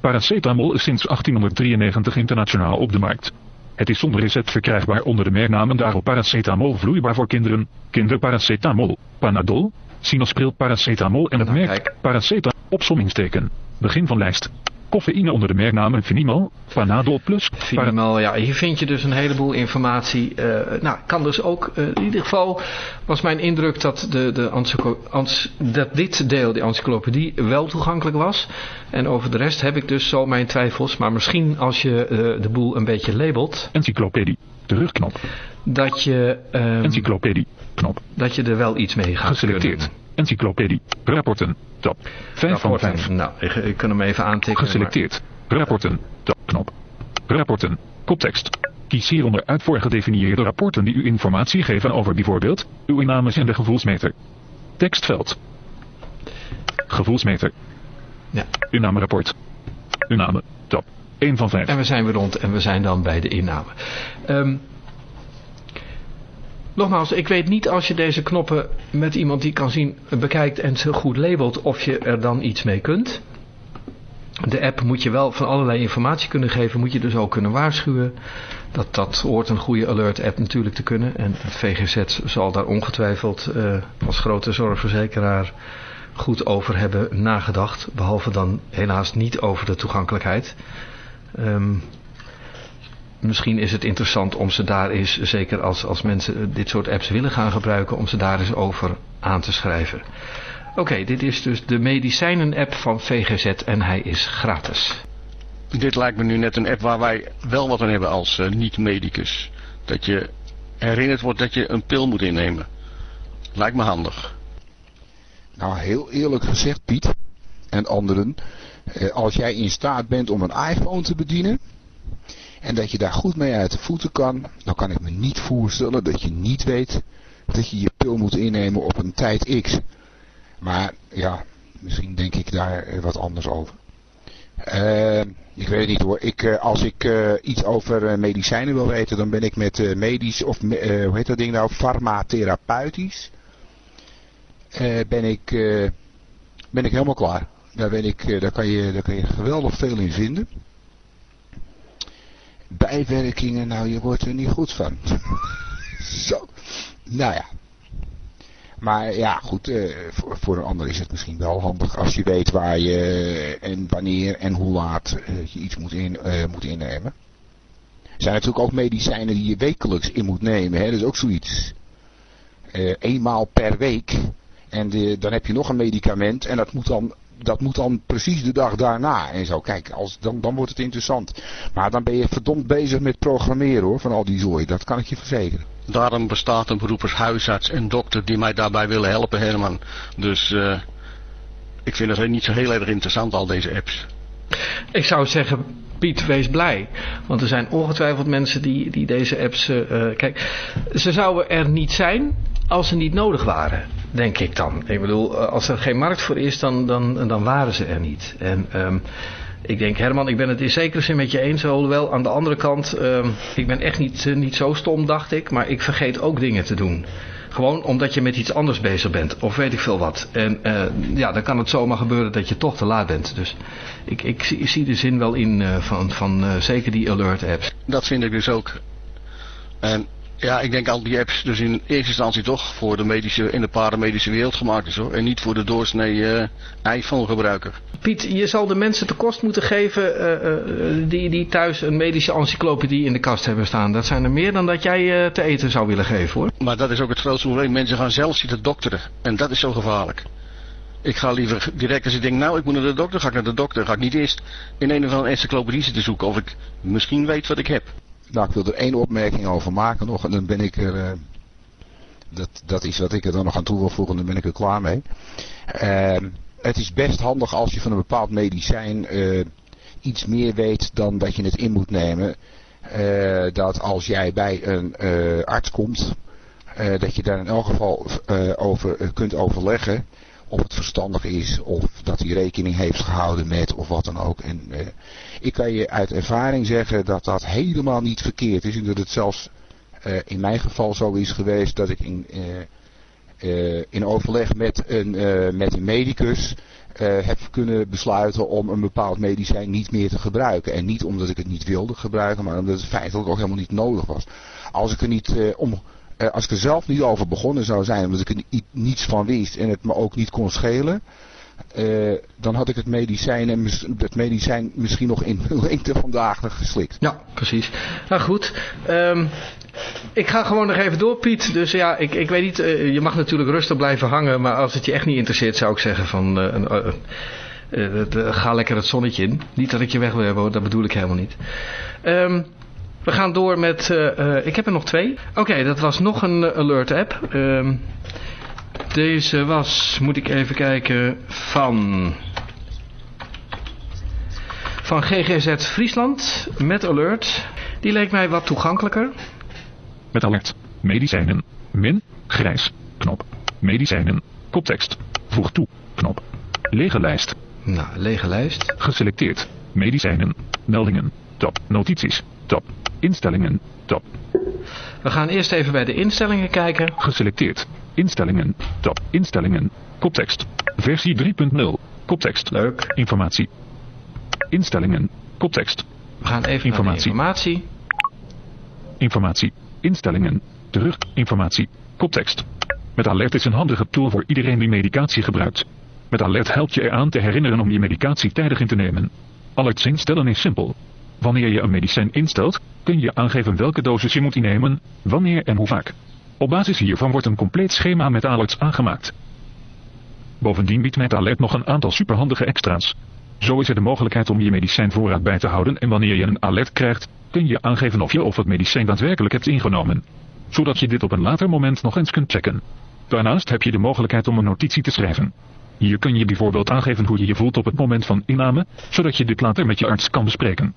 Paracetamol is sinds 1893 internationaal op de markt. Het is zonder recept verkrijgbaar onder de merknamen daarop paracetamol vloeibaar voor kinderen, kinderparacetamol, panadol, sinospril paracetamol en het Nou, merk paracetamol. Opsommingsteken. Begin van lijst. Coffeïne onder de merknamen Finimal, Panadol Plus, Finimal, ja, hier vind je dus een heleboel informatie. Eh, nou, kan dus ook, eh, in ieder geval was mijn indruk dat, de, de dat dit deel, de encyclopedie, wel toegankelijk was. En over de rest heb ik dus zo mijn twijfels. Maar misschien als je eh, de boel een beetje labelt, encyclopedie. Terugknop. dat je, ehm, Encyclopedie. Knop. dat je er wel iets mee gaat Geselecteerd. kunnen. Encyclopedie. Rapporten. Tab. 5 van Rapporten. 5. Nou, ik, ik kan hem even aantikken. maar- Geselecteerd. Rapporten. Tab. Knop. Rapporten. Koptekst. Kies hieronder uit voor gedefinieerde rapporten die u informatie geven over bijvoorbeeld uw innames en de gevoelsmeter. Tekstveld. Gevoelsmeter. Ja. Innamerapport. Inname. Tab. 1 van 5. En we zijn weer rond en we zijn dan bij de inname. Ehm, nogmaals, ik weet niet als je deze knoppen met iemand die kan zien bekijkt en ze goed labelt of je er dan iets mee kunt. De app moet je wel van allerlei informatie kunnen geven, moet je dus ook kunnen waarschuwen. Dat, dat hoort een goede alert app natuurlijk te kunnen. En VGZ zal daar ongetwijfeld uh, als grote zorgverzekeraar goed over hebben nagedacht. Behalve dan helaas niet over de toegankelijkheid. Um, misschien is het interessant om ze daar eens, zeker als, als mensen dit soort apps willen gaan gebruiken, om ze daar eens over aan te schrijven. Oké, dit is dus de medicijnen-app van VGZ en hij is gratis. Dit lijkt me nu net een app waar wij wel wat aan hebben als uh, niet-medicus. Dat je herinnerd wordt dat je een pil moet innemen. Lijkt me handig. Nou, heel eerlijk gezegd, Piet en anderen. Eh, als jij in staat bent om een iPhone te bedienen. En dat je daar goed mee uit de voeten kan. Dan kan ik me niet voorstellen dat je niet weet dat je je pil moet innemen op een tijd X. Maar ja, misschien denk ik daar eh, wat anders over. Uh, ik weet het niet hoor. Ik, uh, als ik iets over medicijnen wil weten, dan ben ik met medisch, of hoe heet dat ding nou, farmatherapeutisch. ben, ik, ben ik helemaal klaar. Daar, ben ik, daar, kan je, daar kan je geweldig veel in vinden. Bijwerkingen, nou je wordt er niet goed van. Zo. Nou ja, maar ja, goed, uh, voor, voor, een ander is het misschien wel handig als je weet waar je eh, en wanneer en hoe laat uh, je iets moet, in, moet innemen. Er zijn natuurlijk ook medicijnen die je wekelijks in moet nemen. Hè? Dat is ook zoiets. eenmaal per week. En dan heb je nog een medicament en dat moet dan dat moet dan precies de dag daarna en zo. Kijk, als, dan, dan wordt het interessant. Maar dan ben je verdomd bezig met programmeren hoor, van al die zooi. Dat kan ik je verzekeren. Daarom bestaat een beroep als huisarts en dokter die mij daarbij willen helpen, Herman. Dus uh, ik vind het niet zo heel erg interessant, al deze apps. Ik zou zeggen, Piet, wees blij. Want er zijn ongetwijfeld mensen die, die deze apps... Uh, kijk, ze zouden er niet zijn als ze niet nodig waren, denk ik dan. Ik bedoel, als er geen markt voor is, dan, dan, dan waren ze er niet. En... Um, ik denk, Herman, ik ben het in zekere zin met je eens. Hoewel, aan de andere kant, uh, ik ben echt niet, niet zo stom, dacht ik. Maar ik vergeet ook dingen te doen. Gewoon omdat je met iets anders bezig bent. Of weet ik veel wat. En uh, ja, dan kan het zomaar gebeuren dat je toch te laat bent. Dus ik, ik, ik zie de zin wel in van, van zeker die alert apps. Dat vind ik dus ook. En ja, ik denk al die apps dus in eerste instantie toch voor de medische in de paramedische wereld gemaakt is hoor. En niet voor de doorsnee uh, iPhone gebruiker. Piet, je zal de mensen te kost moeten geven uh, uh, die, die thuis een medische encyclopedie in de kast hebben staan. Dat zijn er meer dan dat jij te eten zou willen geven hoor. Maar dat is ook het grootste probleem. Mensen gaan zelf zitten dokteren. En dat is zo gevaarlijk. Ik ga liever direct als ik denk, nou ik moet naar de dokter, ga ik naar de dokter. Ga ik niet eerst in een of andere encyclopedie zitten zoeken of ik misschien weet wat ik heb. Nou, ik wil er één opmerking over maken nog. En dan ben ik er... Uh, dat, dat is wat ik er dan nog aan toe wil voegen. Dan ben ik er klaar mee. Uh, het is best handig als je van een bepaald medicijn uh, iets meer weet dan dat je het in moet nemen. dat als jij bij een arts komt, dat je daar in elk geval over kunt overleggen of het verstandig is, of dat hij rekening heeft gehouden met, of wat dan ook. En uh, ik kan je uit ervaring zeggen dat dat helemaal niet verkeerd is. En dat het zelfs uh, in mijn geval zo is geweest dat ik in, uh, in overleg met een, met een medicus heb kunnen besluiten om een bepaald medicijn niet meer te gebruiken. En niet omdat ik het niet wilde gebruiken, maar omdat het feitelijk ook helemaal niet nodig was. Als ik er niet om als ik er zelf niet over begonnen zou zijn, omdat ik er niets van wist en het me ook niet kon schelen, uh, dan had ik het medicijn, en het medicijn misschien nog in lengte vandaag geslikt. Ja, precies. Nou goed, um, ik ga gewoon nog even door Piet. Dus ja, ik, ik weet niet, uh, je mag natuurlijk rustig blijven hangen, maar als het je echt niet interesseert zou ik zeggen van... ga lekker het zonnetje in. Niet dat ik je weg wil hebben, dat bedoel ik helemaal niet. Um, we gaan door met... Uh, uh, ik heb er nog twee. Oké, okay, dat was nog een uh, alert app. Uh, deze was, moet ik even kijken, van... Van GGZ Friesland met alert. Die leek mij wat toegankelijker. Met alert. Medicijnen. Min. Grijs. Knop. Medicijnen. Koptekst. Voeg toe. Knop. Lege lijst. Nou, lege lijst. Geselecteerd. Medicijnen. Meldingen. Top. Notities. Top. Instellingen. Top. We gaan eerst even bij de instellingen kijken. Geselecteerd. Instellingen. Top. Instellingen. Koptekst. Versie 3.0. Koptekst. Leuk. Informatie. Instellingen. Koptekst. We gaan even Informatie. naar de informatie. Informatie. Instellingen. Terug. Informatie. Koptekst. Met Alert is een handige tool voor iedereen die medicatie gebruikt. Met Alert helpt je eraan te herinneren om je medicatie tijdig in te nemen. Alerts instellen is simpel. Wanneer je een medicijn instelt, kun je aangeven welke dosis je moet innemen, wanneer en hoe vaak. Op basis hiervan wordt een compleet schema met alerts aangemaakt. Bovendien biedt MedAlert nog een aantal superhandige extra's. Zo is er de mogelijkheid om je medicijnvoorraad bij te houden en wanneer je een alert krijgt, kun je aangeven of je of het medicijn daadwerkelijk hebt ingenomen. Zodat je dit op een later moment nog eens kunt checken. Daarnaast heb je de mogelijkheid om een notitie te schrijven. Hier kun je bijvoorbeeld aangeven hoe je je voelt op het moment van inname, zodat je dit later met je arts kan bespreken.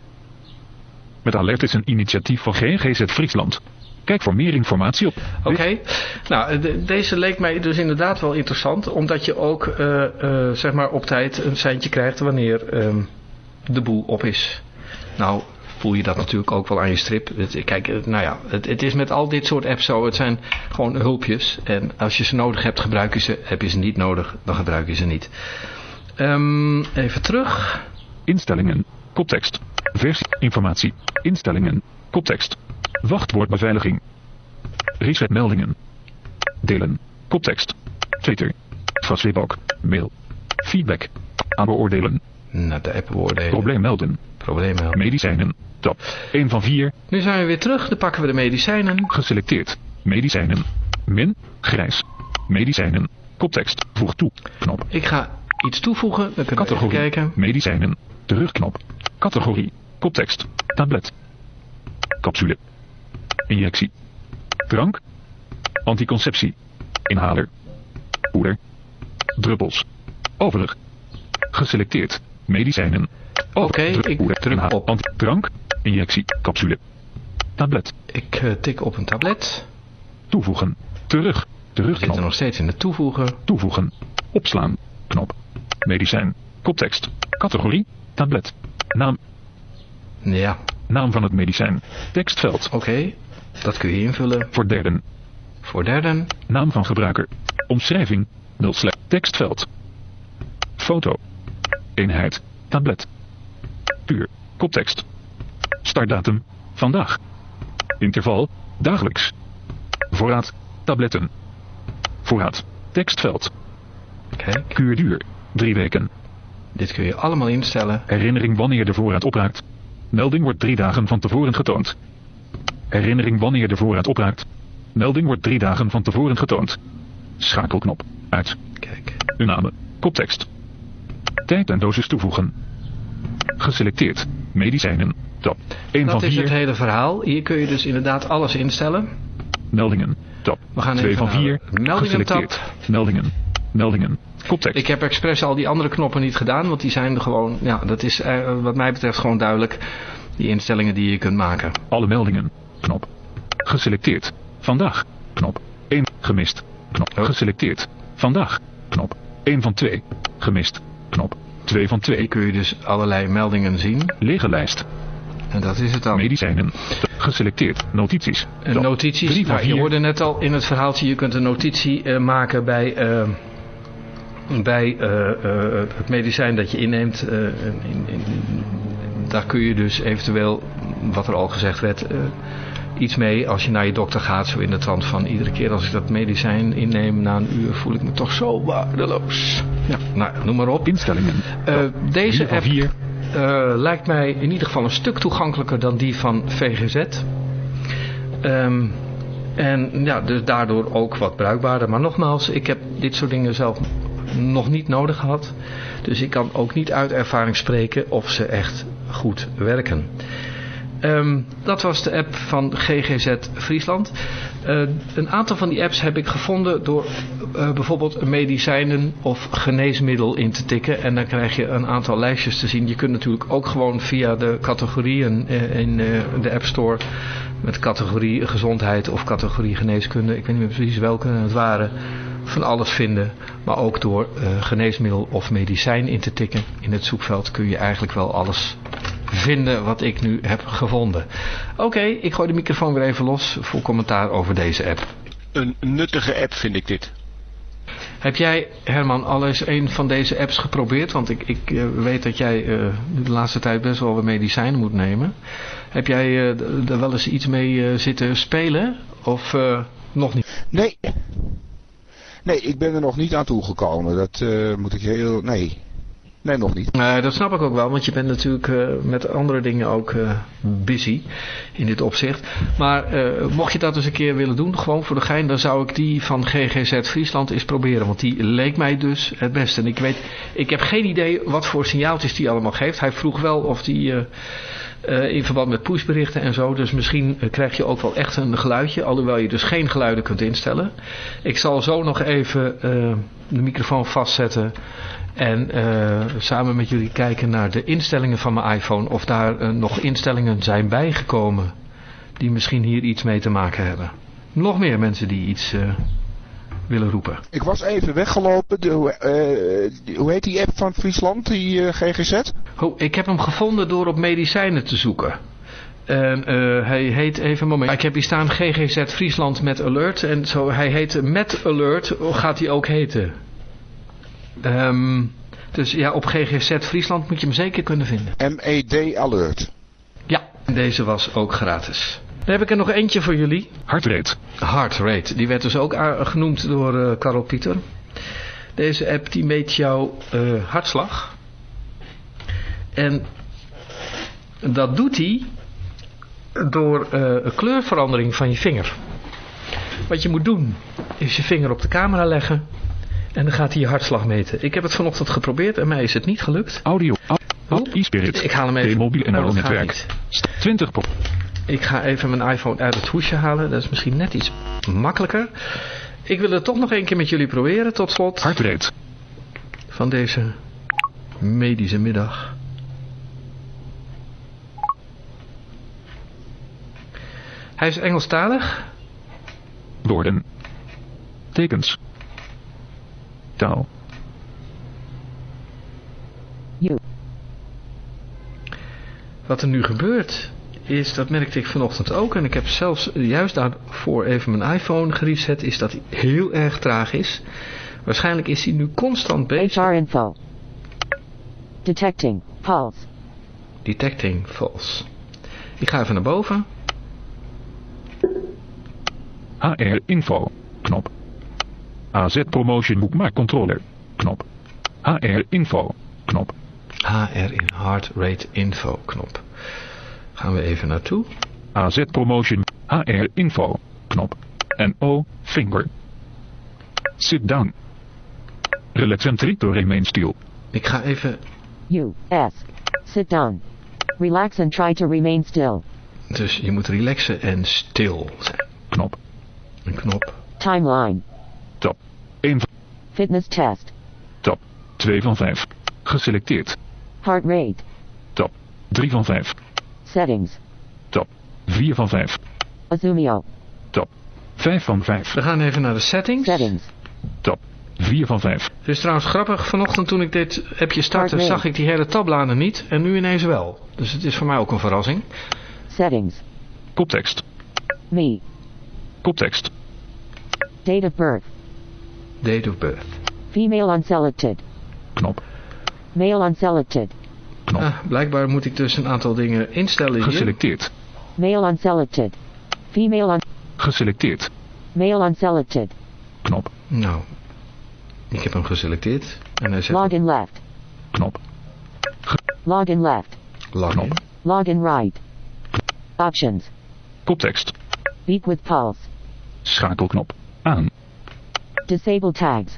Met Alert is een initiatief van GGZ Friesland. Kijk voor meer informatie op. Oké, nou de- deze leek mij dus inderdaad wel interessant, omdat je ook eh, eh, zeg maar op tijd een seintje krijgt wanneer ehm, de boel op is. Nou voel je dat natuurlijk ook wel aan je strip. Het, kijk, nou ja, het, het is met al dit soort apps zo, het zijn gewoon hulpjes. En als je ze nodig hebt, gebruik je ze. Heb je ze niet nodig, dan gebruik je ze niet. Ehm, even terug. Instellingen. Koptekst. Versie. Informatie. Instellingen. Koptekst. Wachtwoordbeveiliging. Resetmeldingen. Delen. Koptekst. Twitter. Facebook. Mail. Feedback. Aanbeoordelen. Naar de app beoordelen. Probleem melden. Probleem. Medicijnen. Tab. 1 van 4. Nu zijn we weer terug, dan pakken we de medicijnen. Geselecteerd. Medicijnen. Min. Grijs. Medicijnen. Koptekst. Voeg toe. Knop. Ik ga iets toevoegen, dan kunnen we kijken. Medicijnen. Terugknop. Categorie. Koptekst. Tablet. Capsule. Injectie. Drank. Anticonceptie. Inhaler. Poeder. Druppels. Overig. Geselecteerd. Medicijnen. Oké, Druk- ik op. drank. Injectie. Capsule. Tablet. Ik eh, tik op een tablet. Toevoegen. Terug. We zitten Terugknop. nog steeds in het toevoegen. Toevoegen. Opslaan. Knop. Medicijn. Koptekst. Categorie. Tablet. Naam. Ja, Naam van het medicijn. Tekstveld. oké. Dat kun je invullen. Voor derden. Voor derden. Naam van gebruiker. Omschrijving. 0 slash. Tekstveld. Foto. Eenheid. Tablet. Puur. Koptekst. Startdatum. Vandaag. Interval. Dagelijks. Voorraad. Tabletten. Voorraad. Tekstveld. Kijk, Kuurduur. Drie weken. Dit kun je allemaal instellen. Herinnering wanneer de voorraad opraakt. Melding wordt drie dagen van tevoren getoond. Herinnering wanneer de voorraad opraakt. Melding wordt drie dagen van tevoren getoond. Schakelknop. Uit. Kijk, Uw namen. Koptekst. Tijd en dosis toevoegen. Geselecteerd. Medicijnen. Tab. 1 dat van is 4. het hele verhaal. Hier kun je dus inderdaad alles instellen. Meldingen. Tab. We gaan 2 even van 4. meldingen tab. Geselecteerd. Meldingen. Meldingen. Koptekst. Ik heb expres al die andere knoppen niet gedaan, want die zijn er gewoon, ja, dat is eh, wat mij betreft gewoon duidelijk. Die instellingen die je kunt maken. Alle meldingen. Knop. Geselecteerd. Vandaag. Knop. 1. Gemist. Knop. Oh. Geselecteerd. Vandaag. Knop. 1 van 2. Gemist. Knop. 2 van Hier 2. kun je dus allerlei meldingen zien. Lege lijst. En dat is het dan. Medicijnen. Geselecteerd. Notities. Notities, nou, je hoorde net al in het verhaaltje, je kunt een notitie eh, maken bij, eh, bij eh, eh, het medicijn dat je inneemt. eh, in, in, daar kun je dus eventueel, wat er al gezegd werd, iets mee als je naar je dokter gaat. Zo in de trant van iedere keer als ik dat medicijn inneem na een uur voel ik me toch zo waardeloos. Ja, nou, noem maar op. Instellingen. Deze app 4. lijkt mij in ieder geval een stuk toegankelijker dan die van VGZ. Ehm, en ja, dus daardoor ook wat bruikbaarder. Maar nogmaals, ik heb dit soort dingen zelf nog niet nodig gehad. Dus ik kan ook niet uit ervaring spreken of ze echt goed werken. Ehm, dat was de app van GGZ Friesland. Eh, een aantal van die apps heb ik gevonden door eh, bijvoorbeeld medicijnen of geneesmiddel in te tikken. En dan krijg je een aantal lijstjes te zien. Je kunt natuurlijk ook gewoon via de categorieën eh, in de App Store met categorie gezondheid of categorie geneeskunde. Ik weet niet meer precies welke het waren. Van alles vinden. Maar ook door eh, geneesmiddel of medicijn in te tikken in het zoekveld kun je eigenlijk wel alles vinden wat ik nu heb gevonden. Oké, ik gooi de microfoon weer even los voor commentaar over deze app. Een nuttige app vind ik dit. Heb jij, Herman, al eens een van deze apps geprobeerd? Want ik, ik eh, weet dat jij uh, de laatste tijd best wel wat medicijnen moet nemen. Heb jij uh, er wel eens iets mee zitten spelen? Of nog niet? Nee. Nee, ik ben er nog niet aan toegekomen. Dat moet ik heel... Nee, Nee, nog niet. Uh, dat snap ik ook wel, want je bent natuurlijk uh, met andere dingen ook uh, busy in dit opzicht. Maar mocht je dat eens een keer willen doen, gewoon voor de gein, dan zou ik die van GGZ Friesland eens proberen. Want die leek mij dus het beste. En ik weet, ik heb geen idee wat voor signaaltjes die allemaal geeft. Hij vroeg wel of die in verband met pushberichten en zo. Dus misschien krijg je ook wel echt een geluidje, alhoewel je dus geen geluiden kunt instellen. Ik zal zo nog even de microfoon vastzetten en uh, samen met jullie kijken naar de instellingen van mijn iPhone. Of daar uh, nog instellingen zijn bijgekomen. Die misschien hier iets mee te maken hebben. Nog meer mensen die iets uh, willen roepen. Ik was even weggelopen. De, hoe heet die app van Friesland, die GGZ? Oh, ik heb hem gevonden door op medicijnen te zoeken. En hij heet even een moment. Ik heb hier staan GGZ Friesland met alert. En zo, hij heet met alert. Gaat hij ook heten? Um, dus ja, op GGZ Friesland moet je hem zeker kunnen vinden. MED Alert. Ja, deze was ook gratis. Dan heb ik er nog eentje voor jullie. Heartrate. Heartrate. Die werd dus ook genoemd door uh, Karel Pieter. Deze app die meet jouw uh, hartslag. En dat doet hij door uh, een kleurverandering van je vinger. Wat je moet doen is je vinger op de camera leggen en dan gaat hij je hartslag meten. Ik heb het vanochtend geprobeerd en mij is het niet gelukt. Audio. e-spirit. Ik haal hem even. mobiel en oh, netwerk. 20 Ik ga even mijn iPhone uit het hoesje halen. Dat is misschien net iets makkelijker. Ik wil het toch nog een keer met jullie proberen. Tot slot. Hartrate. Van deze medische middag. Hij is Engelstalig. Woorden. Tekens taal. Wat er nu gebeurt is, dat merkte ik vanochtend ook en ik heb zelfs juist daarvoor even mijn iPhone gereset, is dat hij heel erg traag is. Waarschijnlijk is hij nu constant bezig. HR info. Detecting. False. Detecting. False. Ik ga even naar boven. HR info. Knop. AZ Promotion Bookmark Controller. Knop. HR Info. Knop. HR in Heart Rate Info. Knop. Gaan we even naartoe. AZ Promotion. HR Info. Knop. En O. Finger. Sit down. Relax and try to remain still. Ik ga even... U. S. Sit down. Relax and try to remain still. Dus je moet relaxen en stil zijn. Knop. Een knop. Timeline. Top 1 Fitness test. Top 2 van 5. Geselecteerd. Heart rate. Top 3 van 5. Settings. Top 4 van 5. Azumio. Top 5 van 5. We gaan even naar de settings. Settings. Top 4 van 5. Het is trouwens grappig, vanochtend toen ik dit appje startte zag ik die hele tabbladen niet en nu ineens wel. Dus het is voor mij ook een verrassing. Settings. Koptekst. Me. Koptekst. Date of birth. Date of birth. Female unselected. Knop. Male unselected. Knop. Ah, blijkbaar moet ik dus een aantal dingen instellen hier. Geselecteerd. Male unselected. Female un... Geselecteerd. Male unselected. Knop. Nou, ik heb hem geselecteerd. En hij zegt... Login left. Knop. Login left. Login. Login right. Options. Koptekst. Beep with pulse. Schakelknop. Aan. Disable tags.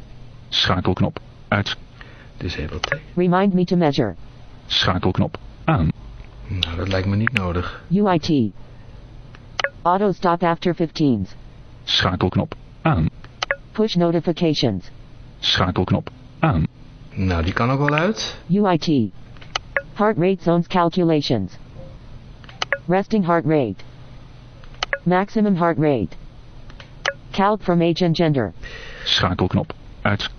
Schakelknop. Uit. Disable tag. Remind me to measure. Schakelknop. Aan. Nou, dat lijkt me niet nodig. UIT. Auto stop after 15s. Schakelknop. Aan. Push notifications. Schakelknop. Aan. Nou, die kan ook wel uit. UIT. Heart rate zones calculations. Resting heart rate. Maximum heart rate. Calc from age and gender. Schakelknop. Uit.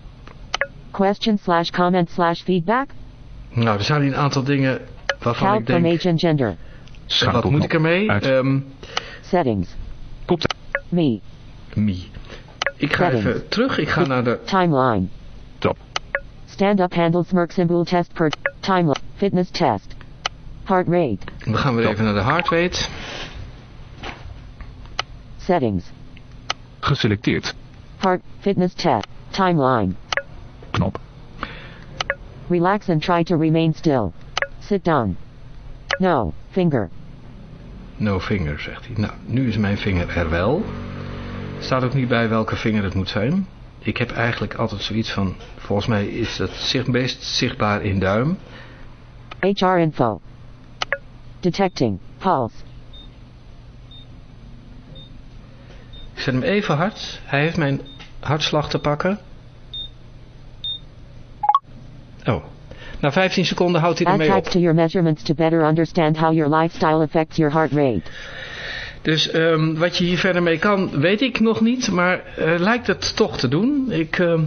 Question slash comment slash feedback. Nou, er zijn hier een aantal dingen waarvan Calc ik from denk... age and gender. Wat moet ik ermee? Uit. Um, Ehm, Settings. Kop. Me. me. Ik ga Settings. even terug. Ik ga naar de... Timeline. Tab. Stand up handle smirk symbol test per timeline. Fitness test. Heart rate. We gaan weer even naar de heart rate. Settings. Geselecteerd. Heart fitness test. Timeline. Knop. Relax and try to remain still. Sit down. No. Finger. No finger, zegt hij. Nou, nu is mijn vinger er wel. Staat ook niet bij welke vinger het moet zijn. Ik heb eigenlijk altijd zoiets van... Volgens mij is dat zich best zichtbaar in duim. HR info. Detecting. Pulse. Zet hem even hard. Hij heeft mijn hartslag te pakken. Oh. Na 15 seconden houdt hij ermee op. types to your measurements to better understand how your lifestyle affects your heart rate. Dus ehm, wat je hier verder mee kan, weet ik nog niet. Maar eh, lijkt het toch te doen. Ik, ehm,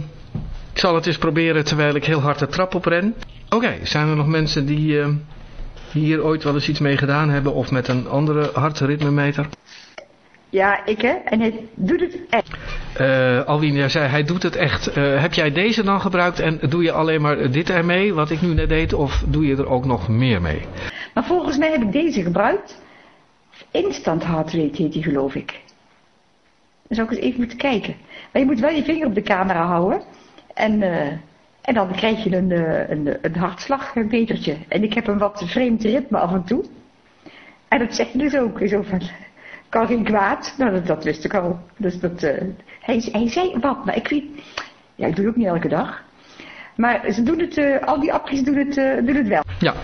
ik zal het eens proberen terwijl ik heel hard de trap op ren. Oké, zijn er nog mensen die ehm, hier ooit wel eens iets mee gedaan hebben? Of met een andere hartritmemeter? Ja, ik hè. En hij doet het echt. Alwin, jij zei hij doet het echt. Eh, heb jij deze dan gebruikt en doe je alleen maar dit ermee, wat ik nu net deed? Of doe je er ook nog meer mee? Maar volgens mij heb ik deze gebruikt. Instant heart rate heet die geloof ik. Dan zou ik eens even moeten kijken. Maar je moet wel je vinger op de camera houden. En, eh, en dan krijg je een, eh, een, een hartslagmetertje. En ik heb een wat vreemd ritme af en toe. En dat zeg je dus ook. Zo van, kan geen kwaad. Nou, dat, wist ik al. Dus dat, eh, hij, hij zei wat, maar ik weet... Ja, ik doe het ook niet elke dag. Maar ze doen het, eh, al die appjes doen het, eh, doen het wel. Ja.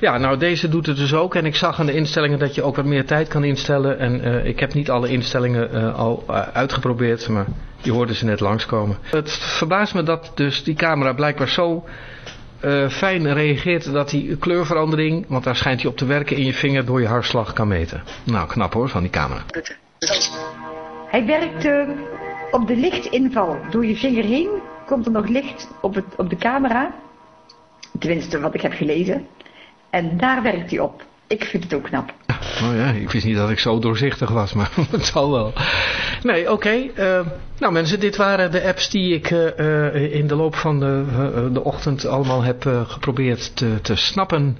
Ja, nou deze doet het dus ook. En ik zag aan de instellingen dat je ook wat meer tijd kan instellen. En ik heb niet alle instellingen al uitgeprobeerd, maar je hoorde ze net langskomen. Het verbaast me dat dus die camera blijkbaar zo eh, fijn reageert dat die kleurverandering, want daar schijnt hij op te werken, in je vinger door je hartslag kan meten. Nou, knap hoor, van die camera. Hij werkt eh, op de lichtinval. Door je vinger heen komt er nog licht op, het, op de camera. Tenminste, wat ik heb gelezen. En daar werkt hij op. Ik vind het ook knap. Oh ja, ik wist niet dat ik zo doorzichtig was, maar het zal wel. Nee, oké. eh, nou mensen, dit waren de apps die ik eh, eh, in de loop van de, de ochtend allemaal heb geprobeerd te, te snappen.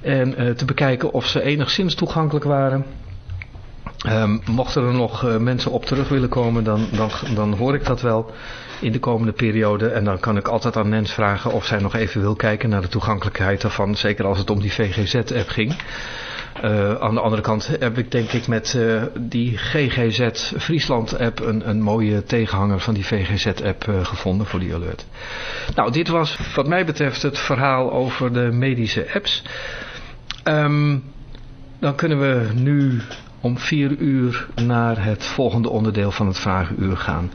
En te bekijken of ze enigszins toegankelijk waren. Ehm, mochten er nog mensen op terug willen komen, dan, dan, dan hoor ik dat wel in de komende periode. En dan kan ik altijd aan Nens vragen of zij nog even wil kijken naar de toegankelijkheid daarvan. Zeker als het om die VGZ-app ging. Eh, aan de andere kant heb ik denk ik met eh, die GGZ Friesland app een, een mooie tegenhanger van die VGZ app eh, gevonden voor die alert. Nou, dit was wat mij betreft het verhaal over de medische apps. Ehm, dan kunnen we nu om vier uur naar het volgende onderdeel van het vragenuur gaan.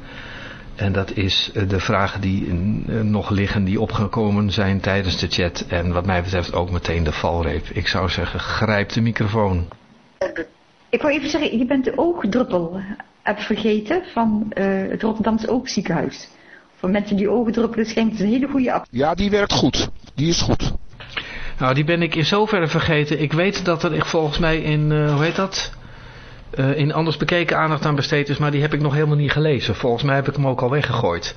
En dat is eh, de vragen die eh, nog liggen, die opgekomen zijn tijdens de chat. En wat mij betreft ook meteen de valreep. Ik zou zeggen, grijp de microfoon. Ik wil even zeggen, je bent de oogdruppel heb vergeten van eh, het Rotterdamse Oogziekenhuis. Voor mensen die oogdruppelen schijnt het een hele goede app. Ja, die werkt goed. Die is goed. Nou, die ben ik in zoverre vergeten. Ik weet dat er volgens mij in, eh, hoe heet dat? Eh, in anders bekeken aandacht aan besteed is, maar die heb ik nog helemaal niet gelezen. Volgens mij heb ik hem ook al weggegooid.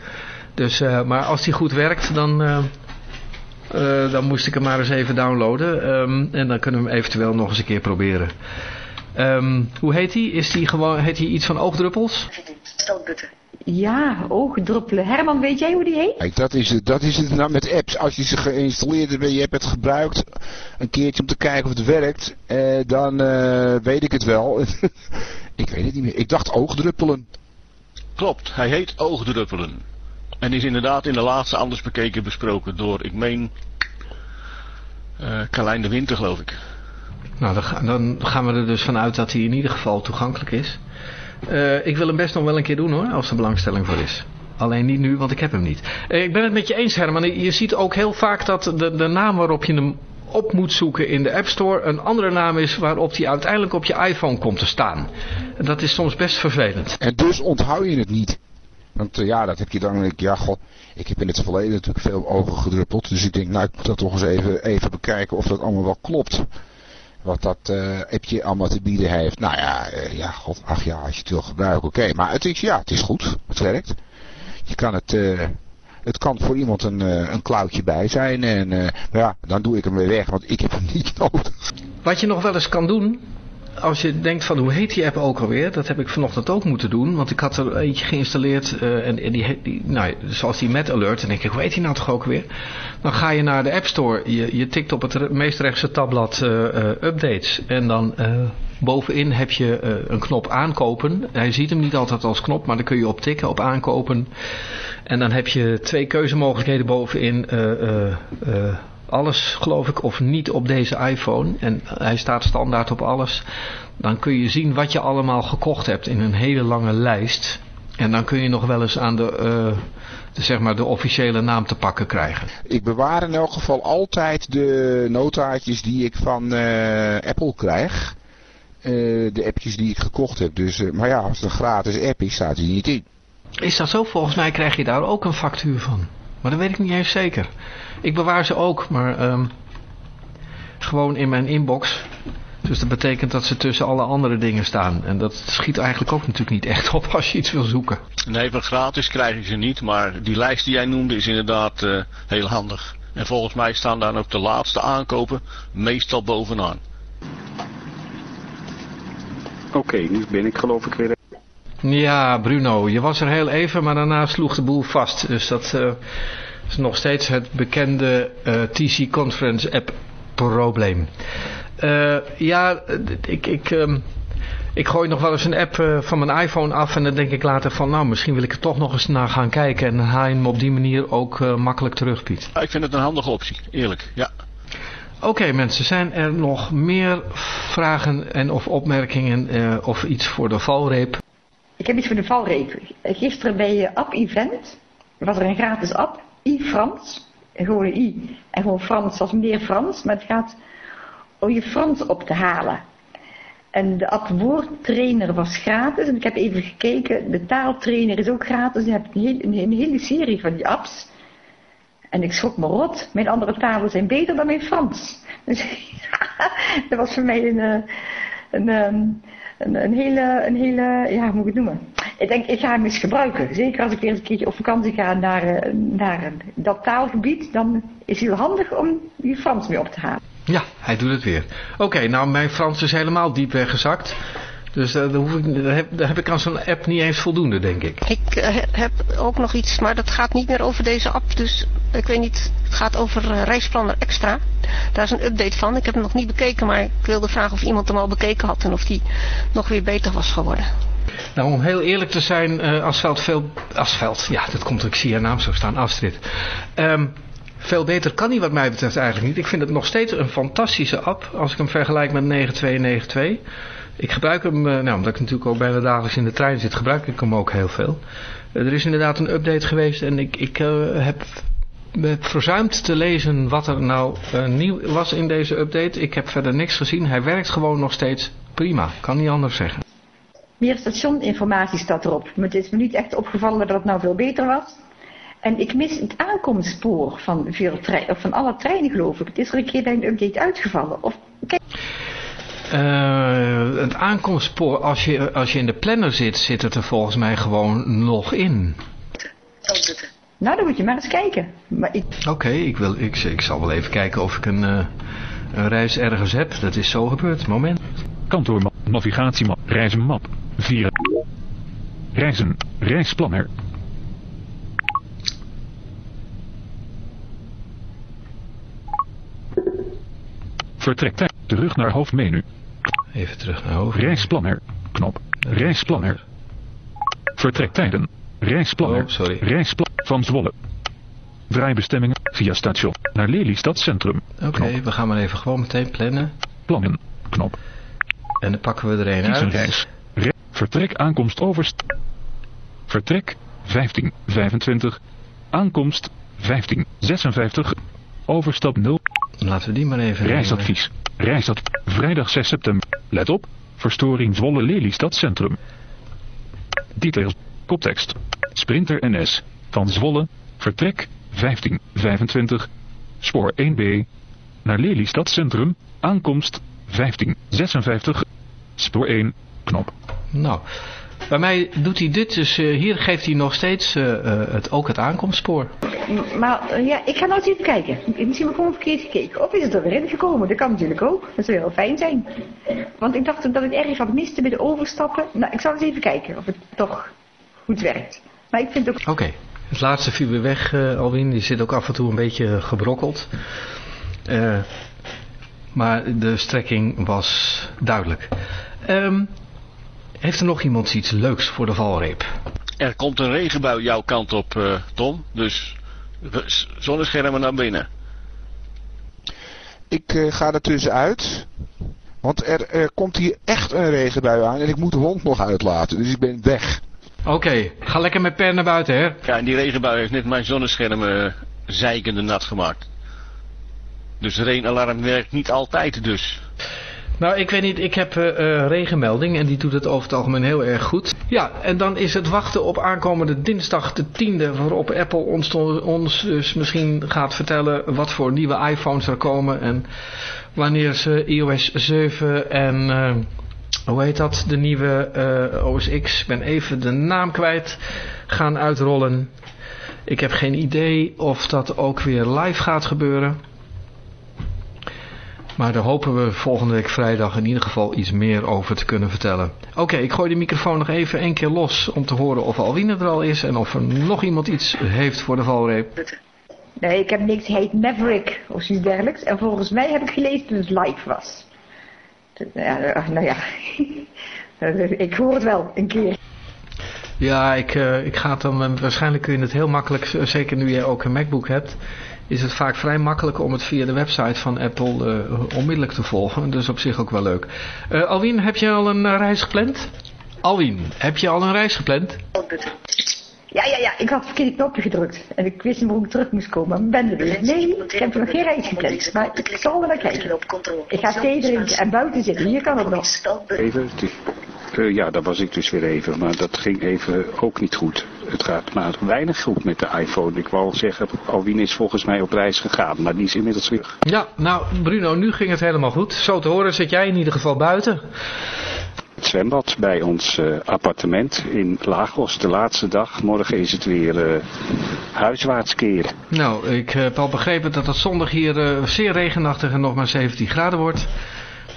Dus, eh, maar als die goed werkt, dan, eh, dan moest ik hem maar eens even downloaden. Ehm, en dan kunnen we hem eventueel nog eens een keer proberen. Ehm, hoe heet die? Is die gewoon, heet die iets van oogdruppels? Ja, oogdruppelen. Herman, weet jij hoe die heet? Kijk, dat is, het, dat is het nou met apps. Als je ze geïnstalleerd hebt en je hebt het gebruikt een keertje om te kijken of het werkt, eh, dan eh, weet ik het wel. ik weet het niet meer. Ik dacht oogdruppelen. Klopt, hij heet Oogdruppelen. En is inderdaad in de laatste anders bekeken besproken door, ik meen, eh Carlijn de Winter geloof ik. Nou, dan gaan we er dus vanuit dat hij in ieder geval toegankelijk is. Eh, ik wil hem best nog wel een keer doen hoor, als er belangstelling voor is. Alleen niet nu, want ik heb hem niet. Eh, ik ben het met je eens Herman, je ziet ook heel vaak dat de, de naam waarop je hem op moet zoeken in de App Store een andere naam is waarop hij uiteindelijk op je iPhone komt te staan. Dat is soms best vervelend. En dus onthoud je het niet. Want eh, ja, dat heb je dan. Ja, god, ik heb in het verleden natuurlijk veel ogen gedruppeld. Dus ik denk, nou, ik moet dat toch eens even, even bekijken of dat allemaal wel klopt. Wat dat uh, appje allemaal te bieden heeft. Nou ja, uh, ja, god, ach ja, als je het wil gebruiken, oké. Maar het is, ja, het is goed. Het werkt. Je kan het, uh, het kan voor iemand een, een klauwtje bij zijn. En ja, dan doe ik hem weer weg, want ik heb hem niet nodig. Wat je nog wel eens kan doen, als je denkt van hoe heet die app ook alweer, dat heb ik vanochtend ook moeten doen. Want ik had er eentje geïnstalleerd uh, en, en die, nou, zoals die Met Alert. En denk ik, hoe heet die nou toch ook weer? Dan ga je naar de App Store, je, je tikt op het meest rechtse tabblad uh, uh, updates. En dan bovenin heb je een knop aankopen. Hij ziet hem niet altijd als knop, maar dan kun je op tikken op aankopen. En dan heb je twee keuzemogelijkheden bovenin alles geloof ik of niet op deze iPhone en hij staat standaard op alles dan kun je zien wat je allemaal gekocht hebt in een hele lange lijst en dan kun je nog wel eens aan de, uh, de, zeg maar de officiële naam te pakken krijgen. Ik bewaar in elk geval altijd de notaatjes die ik van uh, Apple krijg. Uh, de appjes die ik gekocht heb. Dus, maar ja, als het een gratis app is, staat die niet in. Is dat zo? Volgens mij krijg je daar ook een factuur van. Maar dat weet ik niet eens zeker. Ik bewaar ze ook, maar um, gewoon in mijn inbox. Dus dat betekent dat ze tussen alle andere dingen staan. En dat schiet eigenlijk ook natuurlijk niet echt op als je iets wil zoeken. Nee, van gratis krijg je ze niet. Maar die lijst die jij noemde is inderdaad uh, heel handig. En volgens mij staan daar ook de laatste aankopen meestal bovenaan. Oké, okay, nu ben ik geloof ik weer... Ja, Bruno, je was er heel even, maar daarna sloeg de boel vast. Dus dat... Uh, is nog steeds het bekende uh, eh, TC Conference app probleem. Uh, ja, ik, ik, um, ik gooi nog wel eens een app van mijn iPhone af en dan denk ik later van nou misschien wil ik er toch nog eens naar gaan kijken en dan haal je hem op die manier ook makkelijk terug Piet. Ik vind het een handige optie, eerlijk, ja. Oké okay, mensen, zijn er nog meer vragen en of opmerkingen of iets voor de valreep? Ik heb iets voor de valreep. Gisteren bij je app-event was er een gratis app I-Frans. Gewoon een I. En gewoon Frans als meneer Frans. Maar het gaat om je Frans op te halen. En de app woordtrainer was gratis. En ik heb even gekeken. De taaltrainer is ook gratis. Je hebt een, hele, een hele serie van die apps. En ik schrok me rot. Mijn andere talen zijn beter dan mijn Frans. Dus dat was voor mij een, eh, een, ehm, een, een, hele, een hele, ja, hoe moet ik het noemen? Ik denk, ik ga hem eens gebruiken. Zeker als ik weer een keertje op vakantie ga naar, eh, naar dat taalgebied, dan is het heel handig om die Frans mee op te halen. Ja, hij doet het weer. Oké, nou mijn Frans is helemaal diep weggezakt. Dus uh, daar, hoef ik, daar, heb, daar, heb, ik aan zo'n app niet eens voldoende, denk ik. Ik uh, heb ook nog iets, maar dat gaat niet meer over deze app. Dus ik weet niet, het gaat over uh, Reisplanner Extra. Daar is een update van. Ik heb hem nog niet bekeken, maar ik wilde vragen of iemand hem al bekeken had. En of die nog weer beter was geworden. Nou, om heel eerlijk te zijn, Asveld veel... Asveld, ja, dat komt, ik zie haar naam zo staan, Astrid. Um, veel beter kan hij wat mij betreft eigenlijk niet. Ik vind het nog steeds een fantastische app, als ik hem vergelijk met 9292. Ik gebruik hem, eh, nou, omdat ik natuurlijk ook bijna dagelijks in de trein zit, gebruik ik hem ook heel veel. Eh, er is inderdaad een update geweest en ik, ik uh, heb, heb verzuimd te lezen wat er nou nieuw was in deze update. Ik heb verder niks gezien. Hij werkt gewoon nog steeds prima. Kan niet anders zeggen. Meer stationinformatie staat erop. Maar het is me niet echt opgevallen dat het nou veel beter was. En ik mis het aankomstspoor van, veel trein, van alle treinen geloof ik. Het is er een keer bij een update uitgevallen. Of. Uh, het aankomstspoor, als je, als je in de planner zit, zit het er volgens mij gewoon nog in. Nou, dan moet je maar eens kijken. Ik... Oké, okay, ik, wil, ik, ik zal wel even kijken of ik een, uh, een reis ergens heb. Dat is zo gebeurd. Moment. Kantoormap, navigatiemap, reizenmap, vieren. Reizen, reisplanner. Vertrektijd. Terug naar hoofdmenu. Even terug naar hoofd. Reisplanner. Knop. Reisplanner. Vertrektijden. Reisplanner. Oh, sorry. Reisplan van Zwolle. Draaibestemmingen via station naar Lelystad Centrum. Oké, okay, we gaan maar even gewoon meteen plannen. Plannen. Knop. En dan pakken we er een uit. reis. Re vertrek aankomst overst. Vertrek 1525. Aankomst 1556. Overstap 0. Laten we die maar even... Reisadvies. Reisadvies. Vrijdag 6 september. Let op. Verstoring Zwolle Lelystad Centrum. Details. Koptekst. Sprinter NS. Van Zwolle. Vertrek. 1525. Spoor 1B. Naar Lelystad Centrum. Aankomst. 1556. Spoor 1. Knop. Nou, bij mij doet hij dit, dus eh, hier geeft hij nog steeds eh, eh, het, ook het aankomstspoor. Maar ja, ik ga eens even kijken. Misschien heb ik gewoon verkeerd gekeken. Of is het er weer in gekomen? Dat kan natuurlijk ook. Dat zou heel fijn zijn. Want ik dacht dat ik ergens wat miste bij de overstappen. Nou, ik zal eens even kijken of het toch goed werkt. Maar ik vind ook... Oké, het laatste viel weer weg, Alwin. Die zit ook af en toe een beetje gebrokkeld. Maar de strekking was duidelijk. Ehm, heeft er nog iemand iets leuks voor de valreep? Er komt een regenbui jouw kant op, eh, Tom. Dus zonneschermen naar binnen. Ik eh, ga er tussenuit. Want er, er komt hier echt een regenbui aan en ik moet de hond nog uitlaten. Dus ik ben weg. Oké, ga lekker met pen naar buiten, hè? Ja, en die regenbui heeft net mijn zonneschermen eh, zeikende nat gemaakt. Dus reenalarm werkt niet altijd dus. Nou, ik weet niet, ik heb eh, regenmelding en die doet het over het algemeen heel erg goed. Ja, en dan is het wachten op aankomende dinsdag de 10e, waarop Apple ons, ons dus misschien gaat vertellen wat voor nieuwe iPhones er komen en wanneer ze iOS 7 en eh, hoe heet dat, de nieuwe OS X, ik ben even de naam kwijt, gaan uitrollen. Ik heb geen idee of dat ook weer live gaat gebeuren. Maar daar hopen we volgende week vrijdag in ieder geval iets meer over te kunnen vertellen. Oké, ik gooi de microfoon nog even één keer los om te horen of Alwine er al is en of er nog iemand iets heeft voor de valreep. Nee, ik heb niks. Heet Maverick of zoiets dergelijks. En volgens mij heb ik gelezen dat het live was. Ja, eh, nou ja. ik hoor het wel een keer. Ja, ik, eh, ik ga het dan, eh, waarschijnlijk kun je het heel makkelijk, zeker nu je ook een MacBook hebt, is het vaak vrij makkelijk om het via de website van Apple eh, onmiddellijk te volgen. Dus op zich ook wel leuk. Eh Alwin, heb je al een eh, reis gepland? Alwin, heb je al een reis gepland? Ja, ja, ja. Ik had het verkeerde knopje gedrukt. En ik wist niet hoe ik terug moest komen. Maar ben er weer. Nee, ik heb nog geen reis gepland. Maar ik zal er naar kijken. Ik ga thee drinken en buiten zitten. Hier kan het nog. Even. eh, ja, daar was ik dus weer even. Maar dat ging even ook niet goed. Het gaat maar weinig goed met de iPhone. Ik wou zeggen, Alwin is volgens mij op reis gegaan. Maar die is inmiddels weer. Ja, nou Bruno, nu ging het helemaal goed. Zo te horen zit jij in ieder geval buiten. Het zwembad bij ons eh, appartement in Lagos. De laatste dag. Morgen is het weer eh, huiswaarts keren. Nou, ik heb al begrepen dat het zondag hier eh, zeer regenachtig en nog maar 17 graden wordt.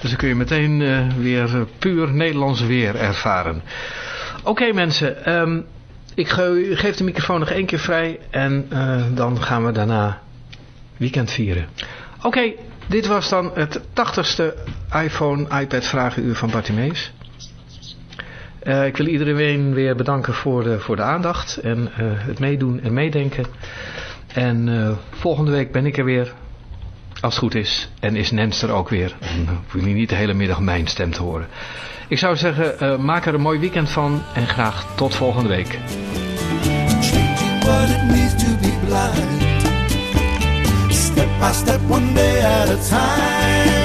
Dus dan kun je meteen weer puur Nederlands weer ervaren. Oké mensen, ehm, ik ge- geef de microfoon nog één keer vrij en dan gaan we daarna weekend vieren. Oké, dit was dan het 80ste iPhone iPad vragenuur van Bartimees. Eh, ik wil iedereen weer bedanken voor de, voor de aandacht en eh, het meedoen en meedenken. En eh, volgende week ben ik er weer, als het goed is. En is Nens er ook weer. Dan hoeven jullie niet de hele middag mijn stem te horen. Ik zou zeggen, maak er een mooi weekend van en graag tot volgende week. Step by step, one day at a time.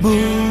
Move